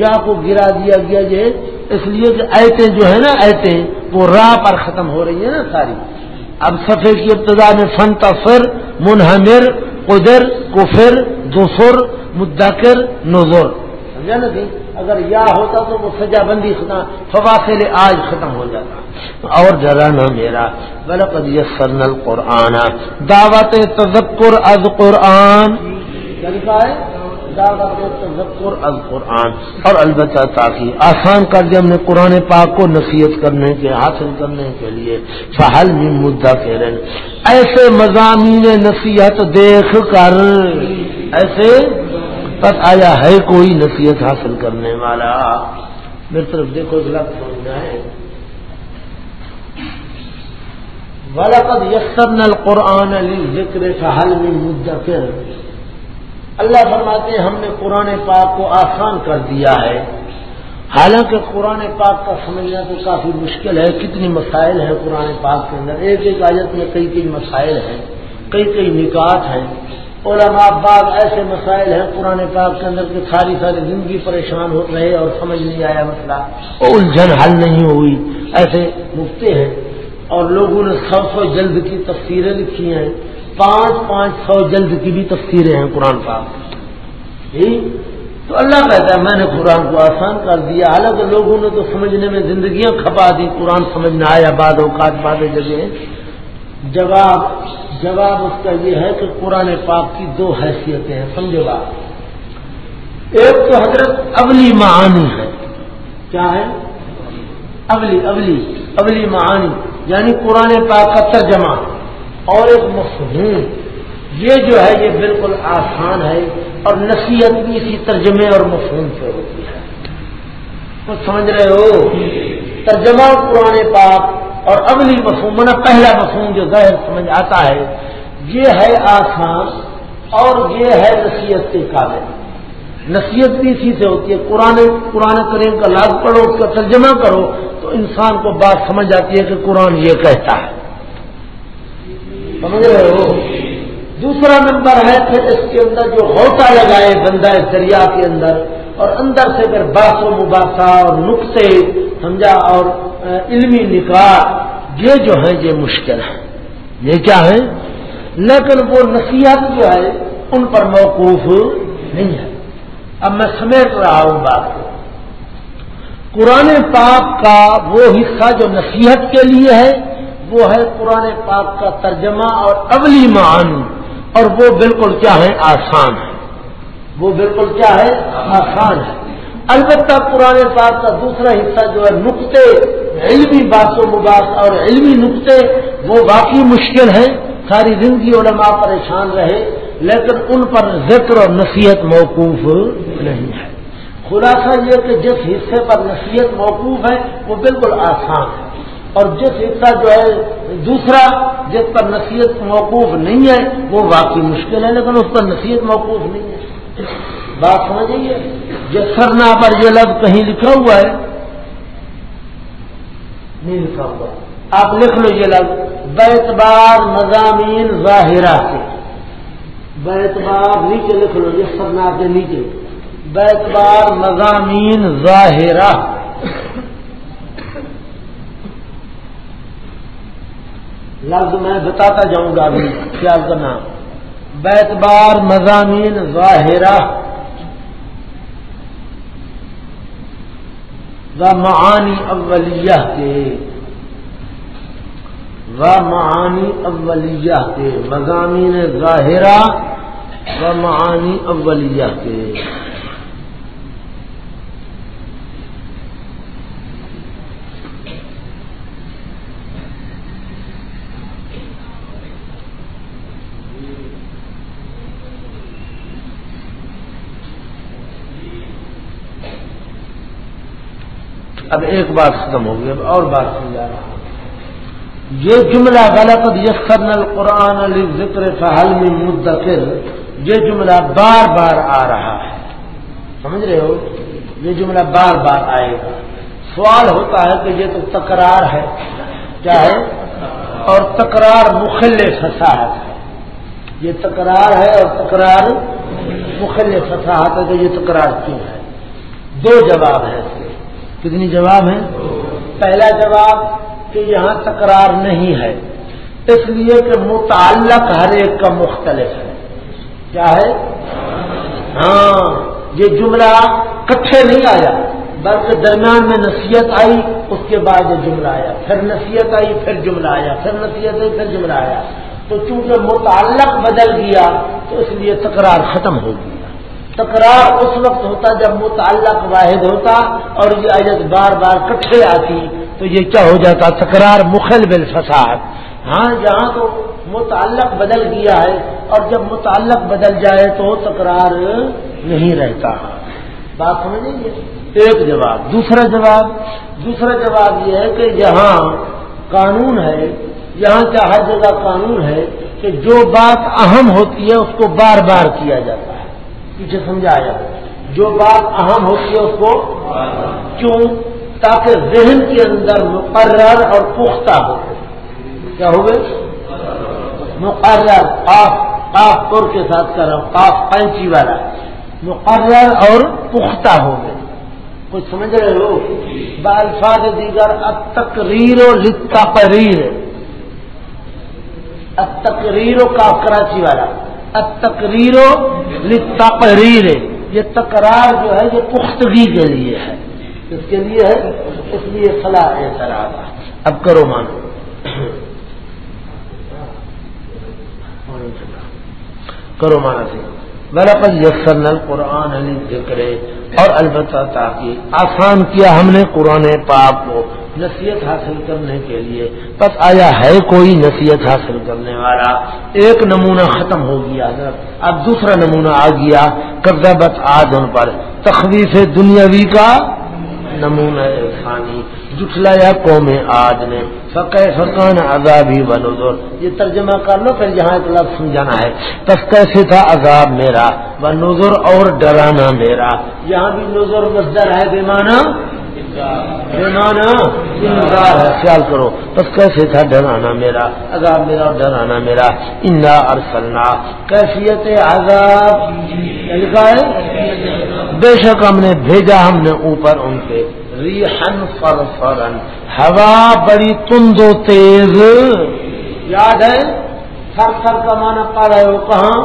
S1: یا کو گرا دیا گیا، یہ اس لیے کہ ایتیں جو ہے نا ایتیں وہ راہ پر ختم ہو رہی ہے نا ساری۔ اب سفید کی ابتدا میں فن تفر منہمر، قدر، کفر دوسر مدکر نظر سمجھا نا کہ اگر یا ہوتا تو وہ سجا بندی ختم، فواصل آج ختم ہو جاتا۔ اور ذرا نہ میرا۔ بلقد یسرن القرآن۔ دعوت تذکر از قرآن۔ جی، جی۔ کیا لکھا ہے؟ تذکر القرآن اور البتہ تاکہ آسان کر دیا ہم نے قرآن پاک کو نصیحت کرنے کے، حاصل کرنے کے لیے۔ فہل میں مدعا کہہ رہے ایسے مضامین نصیحت دیکھ کر، ایسے بس آیا ہے کوئی نصیحت حاصل کرنے والا۔ میری طرف دیکھو غلط سمجھنا ہے۔ ولقد یسرن القرآن علی ذکر فہل میں مدعا اللہ فرماتے ہیں، ہم نے قرآن پاک کو آسان کر دیا ہے۔ حالانکہ قرآن پاک کا سمجھنا تو کافی مشکل ہے۔ کتنی مسائل ہیں قرآن پاک کے اندر۔ ایک ایک آیت میں کئی کئی مسائل ہیں، کئی کئی نکات ہیں۔ علماء بعض ایسے مسائل ہیں قرآن پاک کے اندر کہ ساری ساری زندگی پریشان ہو رہے اور سمجھ نہیں آیا مسئلہ۔ الجھن حل نہیں ہوئی۔ ایسے مفتے ہیں اور لوگوں نے سو سو جلد کی تفسیریں لکھی ہیں۔ پانچ پانچ سو جلد کی بھی تفسیریں ہیں قرآن پاک جی؟ تو اللہ کہتا ہے، میں نے قرآن کو آسان کر دیا۔ حالانکہ لوگوں نے تو سمجھنے میں زندگیاں کھپا دی، قرآن سمجھنا آیا بعد اوقات، بعد جگہ۔ جواب جواب اس کا یہ ہے کہ قرآن پاک کی دو حیثیتیں ہیں سمجھو بات۔ ایک تو حضرت ابلی معانی ہے۔ کیا ہے؟ ابلی ابلی ابلی معانی یعنی قرآن پاک کا ترجمہ۔ اور ایک مفہوم. یہ جو ہے یہ بالکل آسان ہے اور نصیحت بھی اسی ترجمے اور مفہوم سے ہوتی ہے. کچھ سمجھ رہے ہو؟ ترجمہ قرآن پاک اور اگلی مفہوم نا پہلا مفہوم جو ظاہر سمجھ آتا ہے، یہ ہے آسان اور یہ ہے نصیحت کے قابل نصیحت بھی اسی سے ہوتی ہے. قرآن قرآن کریم کا لاگ پڑھو، اس کا ترجمہ کرو تو انسان کو بات سمجھ آتی ہے کہ قرآن یہ کہتا ہے. سمجھ رہے ہو؟ دوسرا نمبر ہے پھر اس کے اندر جو ہوتا لگائے بندہ اس دریا کے اندر، اور اندر سے پھر باس و مباحثہ اور نقطے، سمجھا؟ اور علمی نکاح یہ جو ہے یہ مشکل ہے یہ کیا ہے لیکن وہ نصیحت جو ہے، ان پر موقوف نہیں ہے۔ اب میں سمیٹ رہا ہوں بات کو۔ قرآن پاک کا وہ حصہ جو نصیحت کے لیے ہے وہ ہے قرآن پاک کا ترجمہ اور اولی معانی اور وہ بالکل کیا ہے؟ آسان ہے۔ وہ بالکل کیا ہے؟ آسان ہے۔ البتہ قرآن پاک کا دوسرا حصہ جو ہے نقطے، علمی بات و مباح اور علمی نقطے، وہ واقعی مشکل ہیں ساری زندگی علماء پریشان رہے، لیکن ان پر ذکر اور نصیحت موقوف نہیں ہے۔ خلاصہ یہ کہ جس حصے پر نصیحت موقوف ہے، وہ بالکل آسان ہے۔ اور جس حصہ جو ہے دوسرا، جس پر نصیحت موقوف نہیں ہے، وہ واقعی مشکل ہے، لیکن اس پر نصیحت موقوف نہیں ہے۔ بات سمجھیے جس سرنا پر یہ لفظ کہیں لکھا ہوا ہے، نہیں لکھا ہوا۔ آپ لکھ لو یہ لفظ بیتبار مضامین ظاہرہ سے۔ بیتبار نیچے لکھ لو یہ سرنا کے نیچے۔ بیتبار مضامین ظاہرہ۔ لفظ میں بتاتا جاؤں گا ابھی کیا کرنا۔ بیتبار مضامین ظاہرہ۔ و معانی اولیہ کے۔ و معانی اولیہ کے۔ مضامین ظاہرہ۔ و معانی اولیہ کے۔ اب ایک بات ختم ہو گئی، اب اور بات سمجھا رہا ہوں یہ جملہ غلط یسن القرآن علی ذکر فہل میں مدثر یہ جملہ بار بار آ رہا ہے۔ سمجھ رہے ہو؟ یہ جملہ بار بار آئے گا۔ سوال ہوتا ہے کہ یہ تو تکرار ہے۔ کیا ہے؟ اور تکرار مخل فساحت ہے۔ یہ تکرار ہے اور تکرار مخل فساحت ہے تو یہ تکرار کیوں ہے؟ دو جواب ہیں۔ اس کے کتنی جواب ہیں؟ پہلا جواب کہ یہاں تکرار نہیں ہے۔ اس لیے کہ متعلق ہر ایک کا مختلف ہے۔ کیا ہے؟ ہاں یہ جملہ کٹھے نہیں آیا، بلکہ درمیان میں نصیحت آئی، اس کے بعد یہ جملہ آیا، پھر نصیحت آئی، پھر جملہ آیا، پھر نصیحت آئی، پھر جملہ آیا۔ تو چونکہ متعلق بدل گیا، تو اس لیے تکرار ختم ہو گیا تکرار اس وقت ہوتا جب متعلق واحد ہوتا اور یہ آیت بار بار کٹھے آتی تو یہ کیا ہو جاتا؟ تکرار مخل بالفساد۔ ہاں یہاں تو متعلق بدل گیا ہے اور جب متعلق بدل جائے تو تکرار نہیں رہتا۔ بات سمجھیں گے؟ ایک جواب۔ دوسرا جواب۔ دوسرا جواب یہ ہے کہ یہاں قانون ہے۔ یہاں کیا ہر جگہ قانون ہے کہ جو بات اہم ہوتی ہے اس کو بار بار کیا جاتا ہے۔ پیچھے سمجھایا جو بات اہم ہوتی ہے اس کو کیوں؟ تاکہ ذہن کے اندر مقرر اور پختہ ہو۔ کیا ہو گئے؟ مقرر، قاف قاف پور کے ساتھ کر رہا ہوں، قاف پینچی والا۔ مقرر اور پختہ ہو گئے۔ کچھ سمجھ رہے ہو؟ بالفاظ دیگر اب تقریر و لکھتا پریر اب تقریر و کاف کراچی والا۔ اب تقریر و یہ تکرار جو ہے، یہ پختگی کے لیے ہے. اس کے لیے ہے؟ اس لیے فلاح اعتراض. اب کرو مانو. <coughs> کرو مانا سنگھ برابر یسن القرآن علی ذکر اور البتہ تاکہ آسان کیا ہم نے قرآن پاک کو نصیحت حاصل کرنے کے لیے۔ بس آیا ہے کوئی نصیحت حاصل کرنے والا۔ ایک نمونہ ختم ہو گیا اب دوسرا نمونہ آ گیا قبضہ بت آج ان پر۔ تخویف دنیاوی کا نمونہ ثانی جٹلایا قوم آج نے۔ فقہ فرقان عذابی و نظر یہ ترجمہ کر لو پھر یہاں ایک لفظ سمجھانا ہے۔ تب کیسے تھا عذاب میرا و نظر اور ڈرانا میرا۔ یہاں بھی نظر مصدر ہے بیمانہ بیمانہ انذار ہے۔ خیال کرو بس کیسے تھا ڈرانا میرا، عذاب میرا اور ڈرانا میرا۔ انا ارسلنا۔ کیفیت عذاب۔ لکھا ہے؟ بے شک ہم نے بھیجا، ہم نے اوپر ان کے ریحن فر فرن ہوا بڑی تند و تیز۔ یاد ہے؟ سر سر کا مانا پا رہے ہو کہاں؟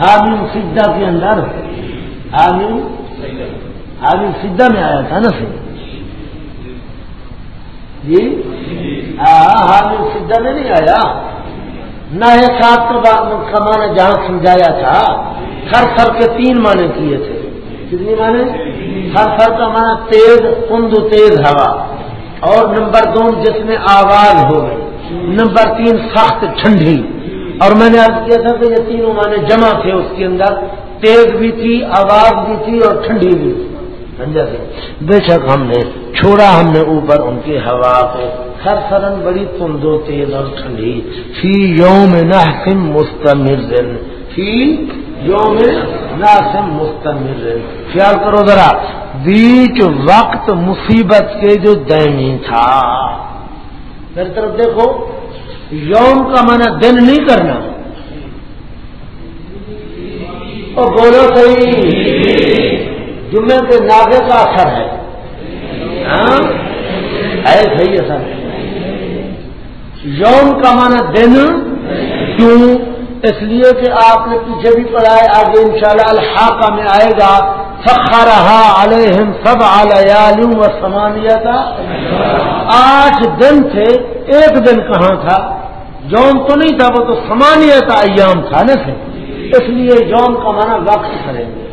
S1: حامیم سدھا کے اندر۔ حامیم حامیم سدھا میں آیا تھا نا سر جی؟ حال سجا میں نہیں آیا۔ نہ سات کا معنی جہاں سمجھایا تھا۔ ہر سر کے تین معنی کیے تھے۔ کتنی معنی ہر سر کا معنی تیز کند تیز ہوا۔ اور نمبر دو، جس میں آواز ہو گئی۔ نمبر تین، سخت ٹھنڈی۔ اور میں نے عرض کیا تھا کہ یہ تینوں معنی جمع تھے اس کے اندر۔ تیز بھی تھی، آواز بھی تھی اور ٹھنڈی بھی تھی۔ سمجھا بے شک ہم نے چھوڑا، ہم نے اوپر ان کی ہوا کو۔ ہر سرن بڑی تندو تیز اور ٹھنڈی۔ فی یوم ناسم مستمر فی یوم ناسم مستمر۔ خیال کرو ذرا، بیچ وقت مصیبت کے جو دینی تھا۔ میری طرف دیکھو، یوم کا معنی دن نہیں کرنا۔ اور بولو صحیح۔ جمعے کے ناگے کا اثر ہے۔ ہاں؟ صحیح اثر۔ یوم کا مانا دن کیوں؟ اس لیے کہ آپ نے پیچھے بھی پڑھا ہے آگے ان شاء اللہ الحاقہ میں آئے گا سخا رہا علیہم سب علیہ و سمانیہ تھا آٹھ دن تھے، ایک دن کہاں تھا؟ یوم تو نہیں تھا، وہ تو سمانیہ ایام تھا نا اس لیے یوم کا مانا وقت کریں گے۔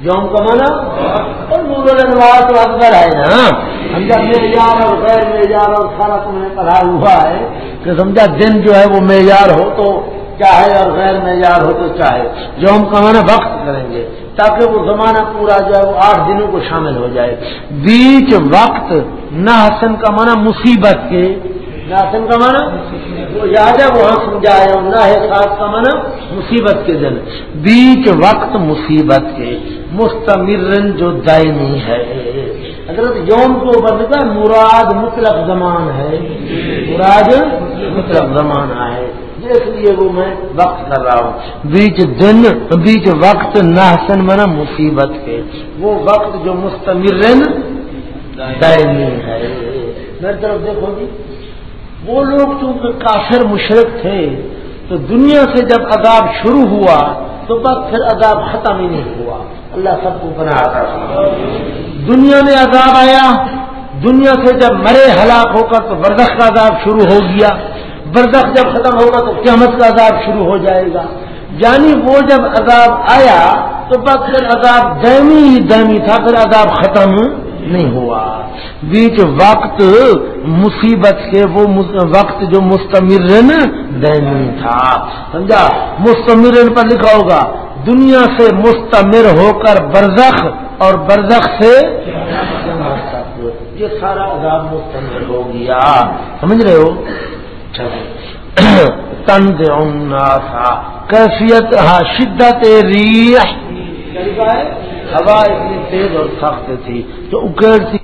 S1: یوم کا مانا اور نور الانوار تو اکبر ہے نا۔ سمجھا معیار اور غیر معیار اور سارا تم نے پڑھا ہوا ہے کہ سمجھا دن جو ہے وہ معیار ہو تو چاہے اور غیر معیار ہو تو چاہے یوم کا مانا وقت کریں گے، تاکہ وہ زمانہ پورا جو ہے وہ آٹھ دنوں کو شامل ہو جائے۔ بیچ وقت، نہ حسن کا مانا مصیبت کے۔ ناسن کا مانا وہ یاد ہے وہاں سمجھایا نہ ساتھ کا مانا مصیبت کے دن۔ بیچ وقت مصیبت کے۔ مستمر جو دائنی ہے۔ حضرت یوم کو بدلتا مراد مطلق زمان ہے۔ مراد مطلق زمانہ ہے۔ اس لیے وہ میں وقت کر رہا ہوں۔ بیچ دن بیچ وقت نہسن منا مصیبت کے۔ وہ وقت جو مستمر دائنی ہے۔ میری طرف دیکھو جی وہ لوگ چونکہ کافر مشرق تھے تو دنیا سے جب عذاب شروع ہوا تو بس پھر عذاب ختم ہی نہیں ہوا۔ اللہ سب کو بنا تھا دنیا میں عذاب آیا دنیا سے جب مرے ہلاک ہو کر تو بردخت کا عذاب شروع ہو گیا۔ بردخت جب ختم ہوگا تو قیامت کا عذاب شروع ہو جائے گا۔ یعنی وہ جب عذاب آیا تو بس پھر عذاب دہمی ہی دہمی تھا، پھر عذاب ختم نہیں ہوا۔ بیچ وقت مصیبت کے وہ وقت جو مستمر دینی تھا۔ سمجھا؟ مستمر پر لکھا ہوگا، دنیا سے مستمر ہو کر برزخ اور برزخ سے یہ سارا عذاب مستمر ہو گیا۔ سمجھ رہے ہو؟ تند تھا کیفیت ہاں شدت ریح۔ ہوا اتنی تیز اور سخت تھی تو اکیڑتی